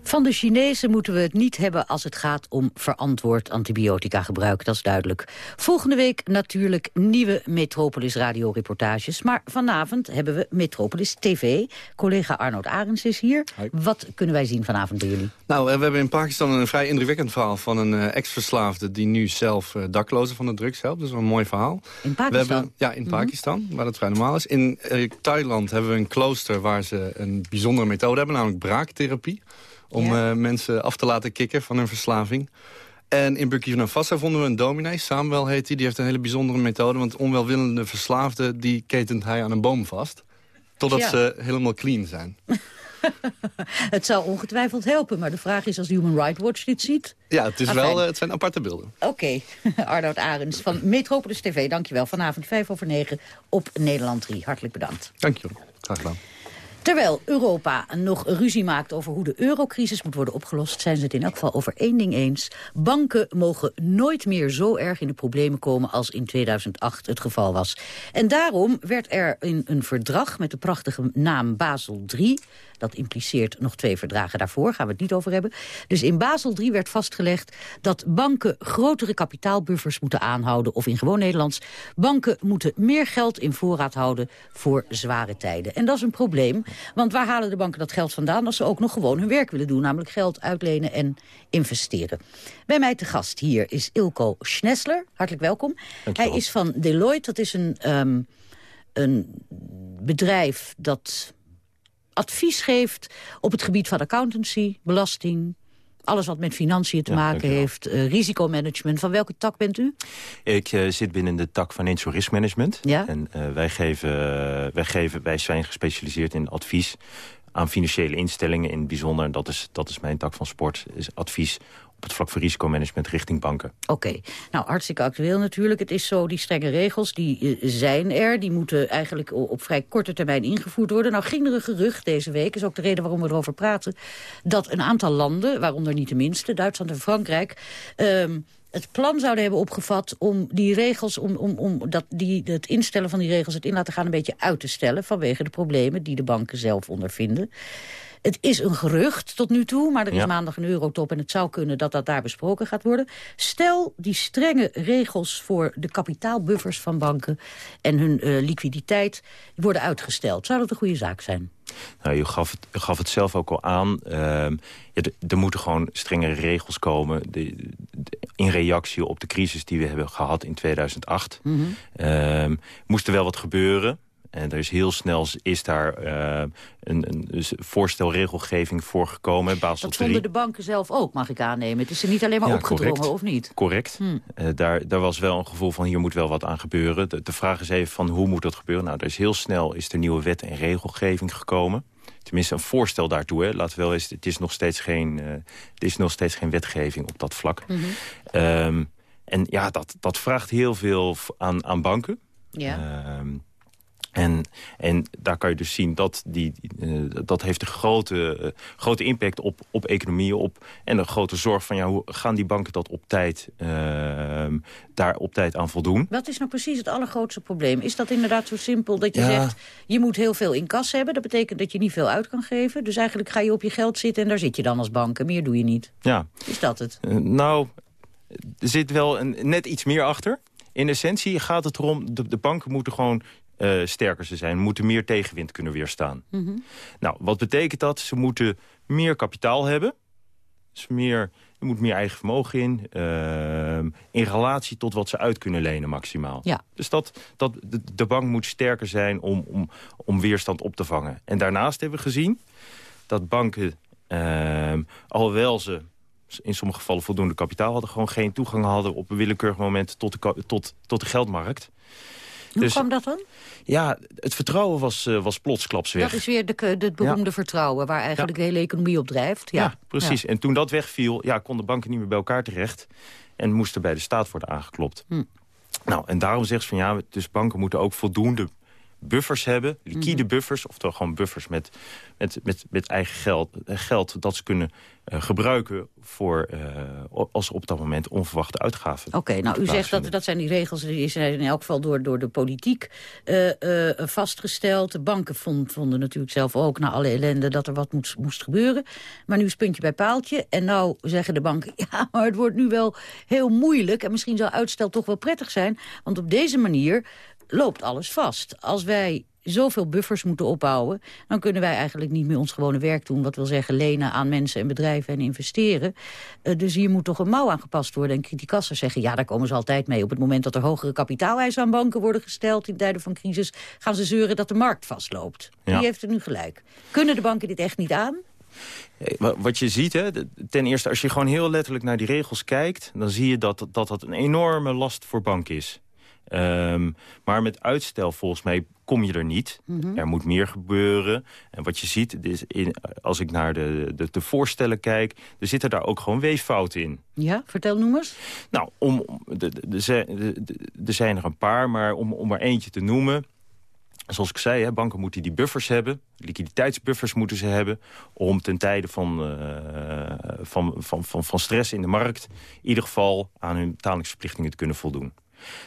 Van de Chinezen moeten we het niet hebben als het gaat om verantwoord antibiotica gebruik, dat is duidelijk. Volgende week natuurlijk nieuwe Metropolis radioreportages. Maar vanavond hebben we Metropolis TV. Collega Arnoud Arends is hier. Wat kunnen wij zien vanavond bij jullie? Nou, eh, we hebben in Pakistan een vrij indrukwekkend verhaal van een uh, ex-verslaafde... die nu zelf uh, daklozen van de drugs helpt. Dat is een mooi verhaal. In Pakistan? We hebben, ja, in Mhm. Pakistan, waar dat vrij normaal is. In Thailand hebben we een klooster waar ze een bijzondere methode hebben... namelijk braaktherapie. Om ja. mensen af te laten kicken van hun verslaving. En in Burkina Faso vonden we een dominee, Samuel heet hij. Die heeft een hele bijzondere methode. Want onwelwillende verslaafden, die ketent hij aan een boom vast. Totdat Ja. ze helemaal clean zijn. Het zou ongetwijfeld helpen, maar de vraag is als Human Rights Watch dit ziet... Ja, het, is wel, eh, het zijn aparte beelden. Oké, Arnoud Arends van Metropolis TV, dankjewel. Vanavond 5 over 9 op Nederland 3. Hartelijk bedankt. Dank je wel. Graag gedaan. Terwijl Europa nog ruzie maakt over hoe de eurocrisis moet worden opgelost... zijn ze het in elk geval over één ding eens. Banken mogen nooit meer zo erg in de problemen komen als in 2008 het geval was. En daarom werd er in een verdrag met de prachtige naam Basel III... dat impliceert nog twee verdragen daarvoor, gaan we het niet over hebben. Dus in Basel III werd vastgelegd dat banken grotere kapitaalbuffers moeten aanhouden... of in gewoon Nederlands, banken moeten meer geld in voorraad houden voor zware tijden. En dat is een probleem, want waar halen de banken dat geld vandaan... als ze ook nog gewoon hun werk willen doen, namelijk geld uitlenen en investeren. Bij mij te gast hier is Ilko Schnessler. Hartelijk welkom. Hij is van Deloitte, dat is een, ehm, een bedrijf dat advies geeft op het gebied van accountancy, belasting... alles wat met financiën te Ja, maken heeft, eh, risicomanagement. Van welke tak bent u? Ik eh, zit binnen de tak Financial Risk Management. Ja? En eh, wij, geven, wij, geven, wij zijn gespecialiseerd in advies aan financiële instellingen in het bijzonder. En dat is, dat is mijn tak van sport. Is advies op het vlak van risicomanagement richting banken. Oké, nou hartstikke actueel natuurlijk. Het is zo, die strenge regels, die eh, zijn er. Die moeten eigenlijk op vrij korte termijn ingevoerd worden. Nou ging er een gerucht deze week, is ook de reden waarom we erover praten... dat een aantal landen, waaronder niet de minste, Duitsland en Frankrijk... ehm, het plan zouden hebben opgevat om die regels, om, om, om dat die, het instellen van die regels, het in laten gaan, een beetje uit te stellen vanwege de problemen die de banken zelf ondervinden. Het is een gerucht tot nu toe, maar er is Ja. maandag een eurotop... en het zou kunnen dat dat daar besproken gaat worden. Stel, die strenge regels voor de kapitaalbuffers van banken... en hun eh, liquiditeit worden uitgesteld. Zou dat een goede zaak zijn? Nou, je gaf het, gaf het zelf ook al aan. Ehm, ja, er moeten gewoon strengere regels komen... De, de- in reactie op de crisis die we hebben gehad in 2008. Ehm, moest er wel wat gebeuren. En er is heel snel is daar eh, een, een dus voorstel regelgeving voor gekomen, Basel Dat 3. vonden de banken zelf ook, mag ik aannemen. Het is er niet alleen maar Ja, opgedrongen, correct. of niet? Correct. Hm. Eh, daar, daar was wel een gevoel van hier moet wel wat aan gebeuren. De, de vraag is even van hoe moet dat gebeuren? Nou, er is heel snel is er nieuwe wet en regelgeving gekomen. Tenminste, een voorstel daartoe. Hè. Laten we wel eens, het is nog steeds geen, eh, het is nog steeds geen wetgeving op dat vlak. Mhm. Ehm, en ja, dat, dat vraagt heel veel aan, aan banken. Ja. Ehm, en, en daar kan je dus zien dat die, eh, dat heeft een grote, eh, grote impact op, op economieën. Op, en een grote zorg van ja, hoe gaan die banken dat op tijd, ehm, daar op tijd aan voldoen. Wat is nou precies het allergrootste probleem? Is dat inderdaad zo simpel dat je Ja. zegt... je moet heel veel in kas hebben, dat betekent dat je niet veel uit kan geven. Dus eigenlijk ga je op je geld zitten en daar zit je dan als banken. Meer doe je niet. Ja. Is dat het? Eh, nou, er zit wel een, net iets meer achter. In essentie gaat het erom, de, de banken moeten gewoon eh, sterker zijn. Moeten meer tegenwind kunnen weerstaan. Mhm. Nou, wat betekent dat? Ze moeten meer kapitaal hebben. Dus meer, er moet meer eigen vermogen in. ehm, in relatie tot wat ze uit kunnen lenen maximaal. Ja. Dus dat, dat, de, de bank moet sterker zijn om, om, om weerstand op te vangen. En daarnaast hebben we gezien dat banken, ehm, alhoewel ze in sommige gevallen voldoende kapitaal hadden... gewoon geen toegang hadden op een willekeurig moment tot de, tot, tot de geldmarkt. Hoe Dus- kwam dat dan? Ja, het vertrouwen was, eh, was plotsklaps weg. Dat is weer de, het beroemde vertrouwen... waar eigenlijk de hele economie op drijft. Ja, Ja, precies. En toen dat wegviel, ja, konden banken niet meer bij elkaar terecht. En moesten bij de staat worden aangeklopt. Hm. Nou, en daarom zegt ze van ja, dus banken moeten ook voldoende buffers hebben, liquide Mhm. buffers... oftewel gewoon buffers met, met, met, met eigen geld, eh, geld dat ze kunnen eh, gebruiken... voor eh, als er op dat moment onverwachte uitgaven Oké, nou u zegt dat dat zijn die regels die zijn in elk geval door, door de politiek vastgesteld. De banken vond- vonden natuurlijk zelf ook na alle ellende dat er wat moest, moest gebeuren. Maar nu is puntje bij paaltje en nou zeggen de banken... ja, maar het wordt nu wel heel moeilijk en misschien zou uitstel toch wel prettig zijn. Want op deze manier loopt alles vast. Als wij zoveel buffers moeten opbouwen... dan kunnen wij eigenlijk niet meer ons gewone werk doen. Wat wil zeggen lenen aan mensen en bedrijven en investeren. Eh, dus hier moet toch een mouw aangepast worden. En kritiekassen zeggen, ja, daar komen ze altijd mee. Op het moment dat er hogere kapitaaleisen aan banken worden gesteld... in tijden van crisis, gaan ze zeuren dat de markt vastloopt. Ja. Wie heeft er nu gelijk? Kunnen de banken dit echt niet aan? Wa- Wat je ziet, hè, ten eerste, als je gewoon heel letterlijk naar die regels kijkt... dan zie je dat dat, dat een enorme last voor banken is. Ehm, maar met uitstel volgens mij kom je er niet. Mhm. Er moet meer gebeuren. En wat je ziet, is in, als ik naar de, de, de voorstellen kijk... er zitten daar ook gewoon weeffouten in. Ja, vertel noem eens. Nou, om, er zijn er een paar, maar om, om er eentje te noemen... Zoals ik zei, hè, banken moeten die buffers hebben. Liquiditeitsbuffers moeten ze hebben... om ten tijde van, eh, van, van, van, van stress in de markt... in ieder geval aan hun betalingsverplichtingen te kunnen voldoen.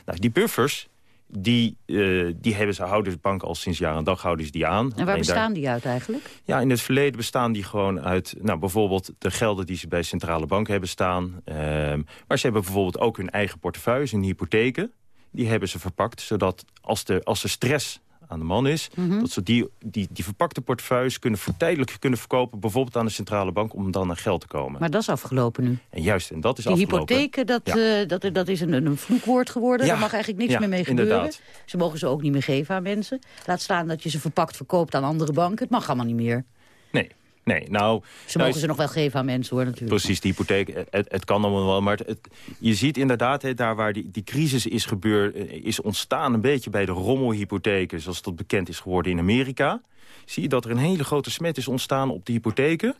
Nou, die buffers, die, eh, die hebben ze, houden de banken al sinds jaar en dag houden ze die aan. En waar Alleen daar- bestaan die uit eigenlijk? ja, in het verleden bestaan die gewoon uit... Nou, bijvoorbeeld de gelden die ze bij centrale banken hebben staan. Ehm, maar ze hebben bijvoorbeeld ook hun eigen portefeuilles, hun hypotheken. Die hebben ze verpakt, zodat als de, als er stress aan de man is... Mhm. dat ze die, die, die verpakte portefeuilles kunnen voor tijdelijk kunnen verkopen... bijvoorbeeld aan de centrale bank om dan aan geld te komen. Maar dat is afgelopen nu. En juist, en dat is Die afgelopen. hypotheken, dat, Ja. eh, dat, dat is een, een vloekwoord geworden. Ja, Daar mag eigenlijk niks ja, meer mee gebeuren. inderdaad. Ze mogen ze ook niet meer geven aan mensen. Laat staan dat je ze verpakt verkoopt aan andere banken. Het mag allemaal niet meer. Nee, nee, nou... Ze nou mogen is- ze nog wel geven aan mensen, hoor, natuurlijk. Precies, die hypotheek, eh, het, het kan allemaal wel. Maar het, het- je ziet inderdaad, daar waar die, die crisis is gebeurd... eh, is ontstaan een beetje bij de rommelhypotheken... zoals dat bekend is geworden in Amerika. Zie je dat er een hele grote smet is ontstaan op de hypotheken.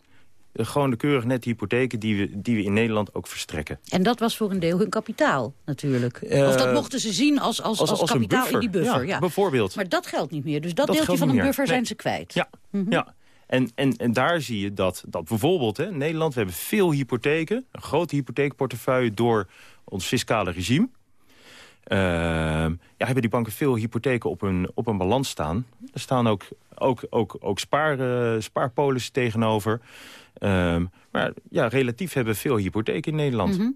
Eh, Gewoon de keurig net hypotheken die we, die we in Nederland ook verstrekken. En dat was voor een deel hun kapitaal, natuurlijk. Of dat mochten ze zien als, als, als- als, als een kapitaal in die buffer. Ja, Ja, bijvoorbeeld. Maar dat geldt niet meer. Dus dat, Dat deeltje van een meer. buffer zijn Nee. ze kwijt. Ja, Mhm. ja. En, en, en daar zie je dat, dat bijvoorbeeld hè, in Nederland... we hebben veel hypotheken, een grote hypotheekportefeuille... door ons fiscale regime. Ehm, ja, hebben die banken veel hypotheken op hun, op hun balans staan. Er staan ook, ook, ook, ook spaar, eh, spaarpolissen tegenover. Ehm, maar ja, relatief hebben we veel hypotheken in Nederland. Mhm.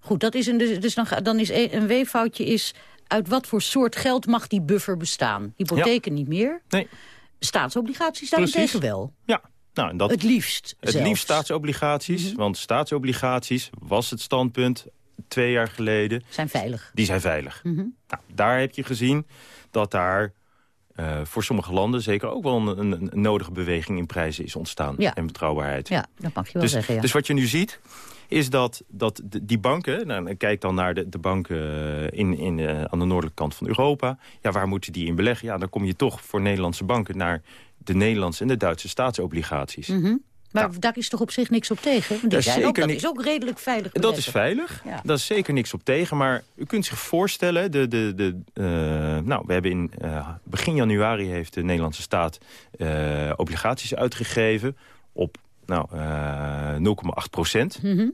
Goed, dat is een, dus, dus dan, dan is een, een weeffoutje is... uit wat voor soort geld mag die buffer bestaan? Hypotheken niet meer. Nee. Staatsobligaties daarentegen wel. Ja, nou, en dat, Het liefst Het zelfs. liefst staatsobligaties, want staatsobligaties was het standpunt twee jaar geleden. Zijn veilig. Die zijn veilig. Mhm. Nou, daar heb je gezien dat daar eh, voor sommige landen zeker ook wel een, een, een nodige beweging in prijzen is ontstaan. Ja. En betrouwbaarheid. Ja, dat mag je wel dus, zeggen, ja. dus wat je nu ziet, is dat, dat die banken... Nou, kijk dan naar de, de banken eh, in, in, eh, aan de noordelijke kant van Europa. Ja, waar moeten die in beleggen? Ja, dan kom je toch voor Nederlandse banken... naar de Nederlandse en de Duitse staatsobligaties. Mhm. Maar daar is toch op zich niks op tegen? Die Daar zijn ook, dat is ook redelijk veilig Dat beleggen. is veilig. Ja. Dat is zeker niks op tegen. Maar u kunt zich voorstellen... De, de, de, eh, nou, we hebben in begin januari heeft de Nederlandse staat obligaties uitgegeven... op nou, eh 0,8 procent. Mhm.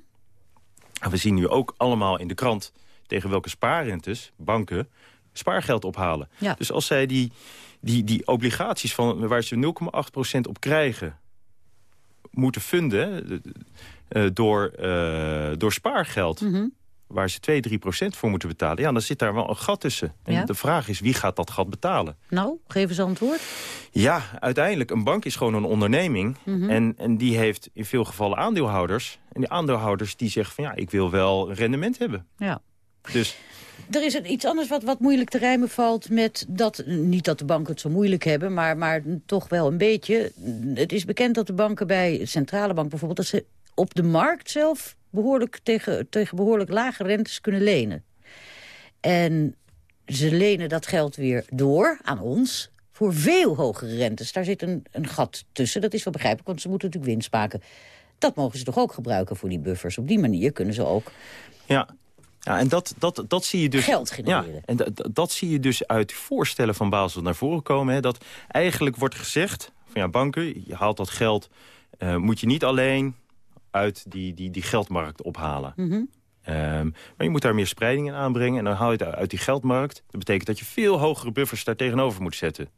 En we zien nu ook allemaal in de krant... tegen welke spaarrentes banken spaargeld ophalen. Ja. Dus als zij die, die, die obligaties van, waar ze 0,8% op krijgen moeten funden eh, door, eh, door spaargeld... Mhm. Waar ze 2, 3 procent voor moeten betalen... ja, dan zit daar wel een gat tussen. En Ja. de vraag is, wie gaat dat gat betalen? Nou, geef eens antwoord. Ja, uiteindelijk, een bank is gewoon een onderneming. Mhm. en, en die heeft in veel gevallen aandeelhouders. En die aandeelhouders die zeggen van... ja, ik wil wel een rendement hebben. Ja. Dus Er is iets anders wat, wat moeilijk te rijmen valt met dat... niet dat de banken het zo moeilijk hebben, maar, maar toch wel een beetje. Het is bekend dat de banken bij centrale bank bijvoorbeeld... dat ze op de markt zelf behoorlijk tegen, tegen behoorlijk lage rentes kunnen lenen. En ze lenen dat geld weer door aan ons voor veel hogere rentes. Daar zit een, een gat tussen, dat is wel begrijpelijk, want ze moeten natuurlijk winst maken. Dat mogen ze toch ook gebruiken voor die buffers. Op die manier kunnen ze ook ja, Ja, en dat, dat, dat zie je dus. Geld genereren. Ja, en dat, dat zie je dus uit voorstellen van Basel naar voren komen. Hè, dat eigenlijk wordt gezegd van ja, banken, je haalt dat geld, uh, moet je niet alleen uit die, die, die geldmarkt ophalen. Mhm. Um, maar je moet daar meer spreiding in aanbrengen. En dan haal je het uit die geldmarkt. Dat betekent dat je veel hogere buffers daar tegenover moet zetten.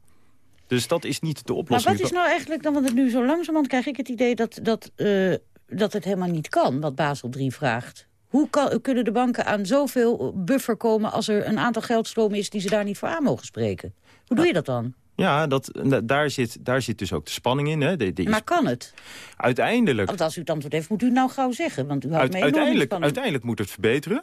Dus dat is niet de oplossing. Maar wat is nou eigenlijk dan, want het nu zo langzamerhand krijg ik het idee dat, dat, uh, dat het helemaal niet kan, wat Basel 3 vraagt. Hoe kan, kunnen de banken aan zoveel buffer komen als er een aantal geldstromen is die ze daar niet voor aan mogen spreken? Hoe doe je dat dan? Ja, dat, daar, zit, daar zit dus ook de spanning in. Hè. De, de maar kan het? Uiteindelijk... Want als u het antwoord heeft, moet u het nou gauw zeggen. Want u houdt uit, mee uiteindelijk, uiteindelijk moet het verbeteren.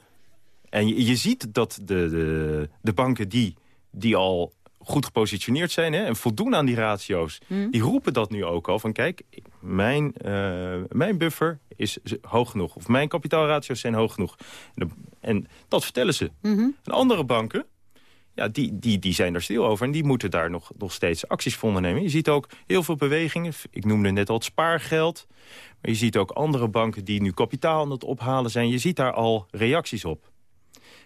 En je, je ziet dat de, de, de banken die, die al goed gepositioneerd zijn hè, en voldoen aan die ratio's... Hmm. die roepen dat nu ook al van kijk, mijn, uh, mijn buffer is hoog genoeg. Of mijn kapitaalratio's zijn hoog genoeg. En, en dat vertellen ze. Mm -hmm. En andere banken, ja, die, die, die zijn er stil over. En die moeten daar nog, nog steeds acties voor ondernemen. Je ziet ook heel veel bewegingen. Ik noemde net al het spaargeld. Maar je ziet ook andere banken die nu kapitaal aan het ophalen zijn. Je ziet daar al reacties op.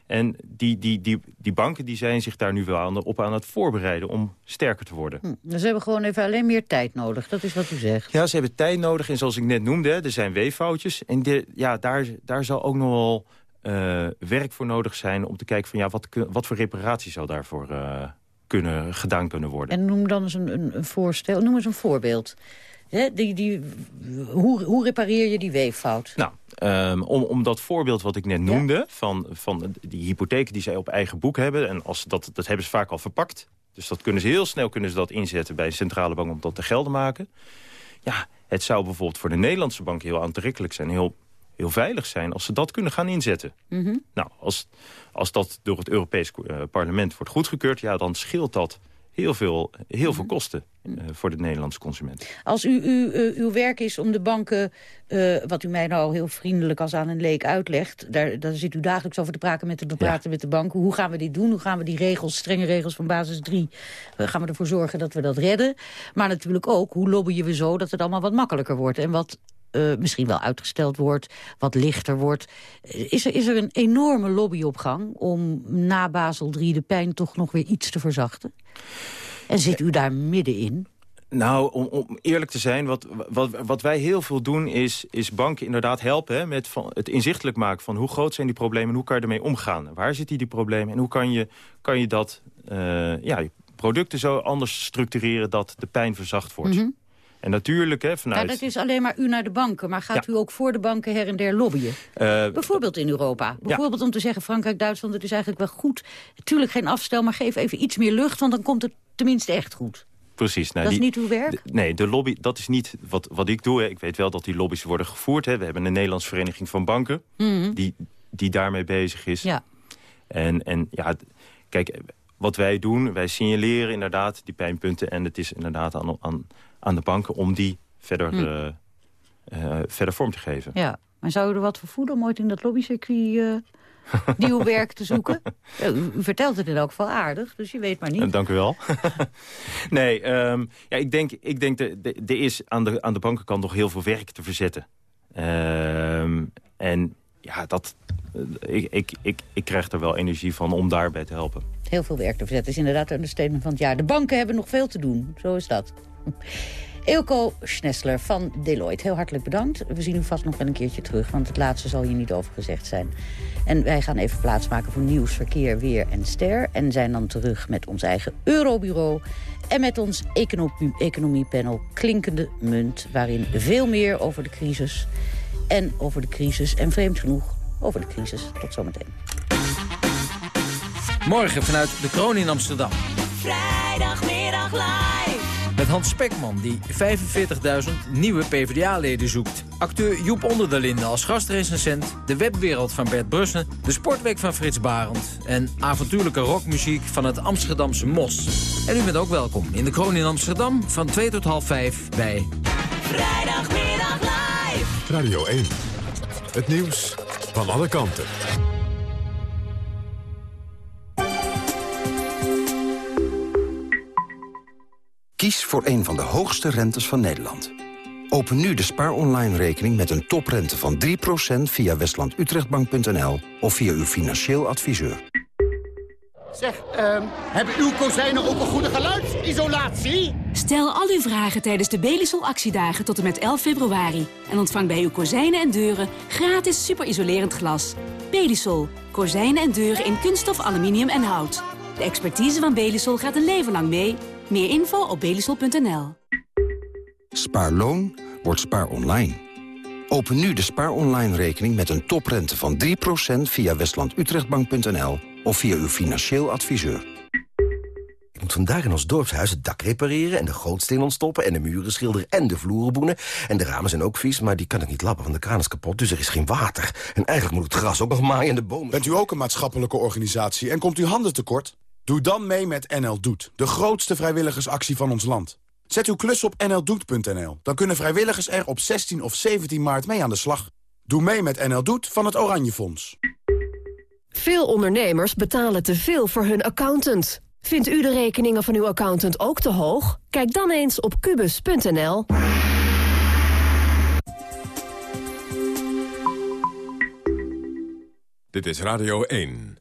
En die, die, die, die banken die zijn zich daar nu wel aan, op aan het voorbereiden om sterker te worden. Hm, dus ze hebben gewoon even alleen meer tijd nodig, dat is wat u zegt. Ja, ze hebben tijd nodig en zoals ik net noemde, er zijn weeffoutjes. En de, ja, daar, daar zal ook nog wel uh, werk voor nodig zijn om te kijken van ja, wat, wat voor reparatie zou daarvoor uh, kunnen, gedaan kunnen worden. En noem dan eens een, een, een voorstel, noem eens een voorbeeld. He, die, die, hoe, hoe repareer je die weeffout? Nou, um, om, om dat voorbeeld wat ik net noemde... Ja? Van, van die hypotheken die zij op eigen boek hebben... en als dat, dat hebben ze vaak al verpakt. Dus dat kunnen ze heel snel kunnen ze dat inzetten bij de centrale bank... om dat te gelden maken. Ja, het zou bijvoorbeeld voor de Nederlandse bank heel aantrekkelijk zijn... heel, heel veilig zijn als ze dat kunnen gaan inzetten. Mm -hmm. Nou, als, als dat door het Europees uh, parlement wordt goedgekeurd... ja, dan scheelt dat heel veel, heel veel kosten uh, voor de Nederlandse consument. Als u, u, uh, uw werk is om de banken, uh, wat u mij nou heel vriendelijk als aan een leek uitlegt... daar, daar zit u dagelijks over te praten met de, te praten ja. met de banken. Hoe gaan we dit doen? Hoe gaan we die regels, strenge regels van basis 3... gaan we ervoor zorgen dat we dat redden? Maar natuurlijk ook, hoe lobbyen we zo dat het allemaal wat makkelijker wordt... en wat uh, misschien wel uitgesteld wordt, wat lichter wordt. Is er, is er een enorme lobby op gang om na Basel III de pijn toch nog weer iets te verzachten? En zit u daar middenin? Nou, om, om, eerlijk te zijn, wat, wat, wat wij heel veel doen... is, is banken inderdaad helpen hè, met van het inzichtelijk maken van... hoe groot zijn die problemen en hoe kan je ermee omgaan? Waar zitten die problemen en hoe kan je, kan je dat... Uh, ja, producten zo anders structureren dat de pijn verzacht wordt? Mm -hmm. En natuurlijk, hè, vanuit... Ja, dat is alleen maar u naar de banken. Maar gaat ja. u ook voor de banken her en der lobbyen? Uh, Bijvoorbeeld in Europa. Bijvoorbeeld ja. om te zeggen, Frankrijk, Duitsland, het is eigenlijk wel goed. Tuurlijk geen afstel, maar geef even iets meer lucht... want dan komt het tenminste echt goed. Precies. Nou, dat die, is niet uw werk? De, nee, de lobby, dat is niet wat, wat ik doe. Hè. Ik weet wel dat die lobby's worden gevoerd. Hè. We hebben een Nederlandse Vereniging van Banken... Mm -hmm. die, die daarmee bezig is. Ja. En, en ja, kijk, wat wij doen, wij signaleren inderdaad die pijnpunten... en het is inderdaad aan, aan, aan de banken om die verder, Hm. uh, uh, verder vorm te geven. Ja, maar zou u er wat voor voeden om ooit in dat lobbycircuit uh, nieuw werk te zoeken? U, vertelt het in elk geval aardig, dus je weet maar niet. dank u wel. nee, um, ja, ik denk, ik denk de, de, er is aan de, aan de bankenkant nog heel veel werk te verzetten. Um, en ja, dat, ik, ik, ik, ik krijg er wel energie van om daarbij te helpen. Heel veel werk te verzetten is inderdaad een statement van het jaar. De banken hebben nog veel te doen, zo is dat. Eelco Schnessler van Deloitte, heel hartelijk bedankt. We zien u vast nog wel een keertje terug, want het laatste zal hier niet over gezegd zijn. En wij gaan even plaatsmaken voor nieuws, verkeer, weer en ster. En zijn dan terug met ons eigen Eurobureau. En met ons economie, economiepanel Klinkende Munt. Waarin veel meer over de crisis en over de crisis. En vreemd genoeg over de crisis. Tot zometeen. Morgen vanuit de Kroon in Amsterdam. Vrijdagmiddag live. Met Hans Spekman, die 45.000 nieuwe PvdA-leden zoekt. Acteur Joep Onder de Linde als gastrecensent. De webwereld van Bert Brussen. De sportweek van Frits Barend. En avontuurlijke rockmuziek van het Amsterdamse Mos. En u bent ook welkom in de Kroon in Amsterdam van 2 tot half 5 bij... Vrijdagmiddag live. Radio 1. Het nieuws van alle kanten. Voor een van de hoogste rentes van Nederland. Open nu de Spaar Online rekening met een toprente van 3% via westlandutrechtbank.nl of via uw financieel adviseur. Zeg, ehm, hebben uw kozijnen ook een goede geluidsisolatie? Stel al uw vragen tijdens de Belisol actiedagen tot en met 11 februari. En ontvang bij uw kozijnen en deuren gratis superisolerend glas. Belisol. Kozijnen en deuren in kunststof, aluminium en hout. De expertise van Belisol gaat een leven lang mee. Meer info op belisol.nl. Spaarloon wordt spaar online. Open nu de spaar online rekening met een toprente van 3% via westlandutrechtbank.nl of via uw financieel adviseur. Ik moet vandaag in ons dorpshuis het dak repareren... en de gootsteen ontstoppen en de muren schilderen en de vloeren boenen. En de ramen zijn ook vies, maar die kan ik niet lappen, want de kraan is kapot. Dus er is geen water. En eigenlijk moet het gras ook nog maaien en de bomen. Bent u ook een maatschappelijke organisatie en komt u handen tekort? Doe dan mee met NL Doet, de grootste vrijwilligersactie van ons land. Zet uw klus op nldoet.nl. Dan kunnen vrijwilligers er op 16 of 17 maart mee aan de slag. Doe mee met NL Doet van het Oranje Fonds. Veel ondernemers betalen te veel voor hun accountant. Vindt u de rekeningen van uw accountant ook te hoog? Kijk dan eens op kubus.nl. Dit is Radio 1.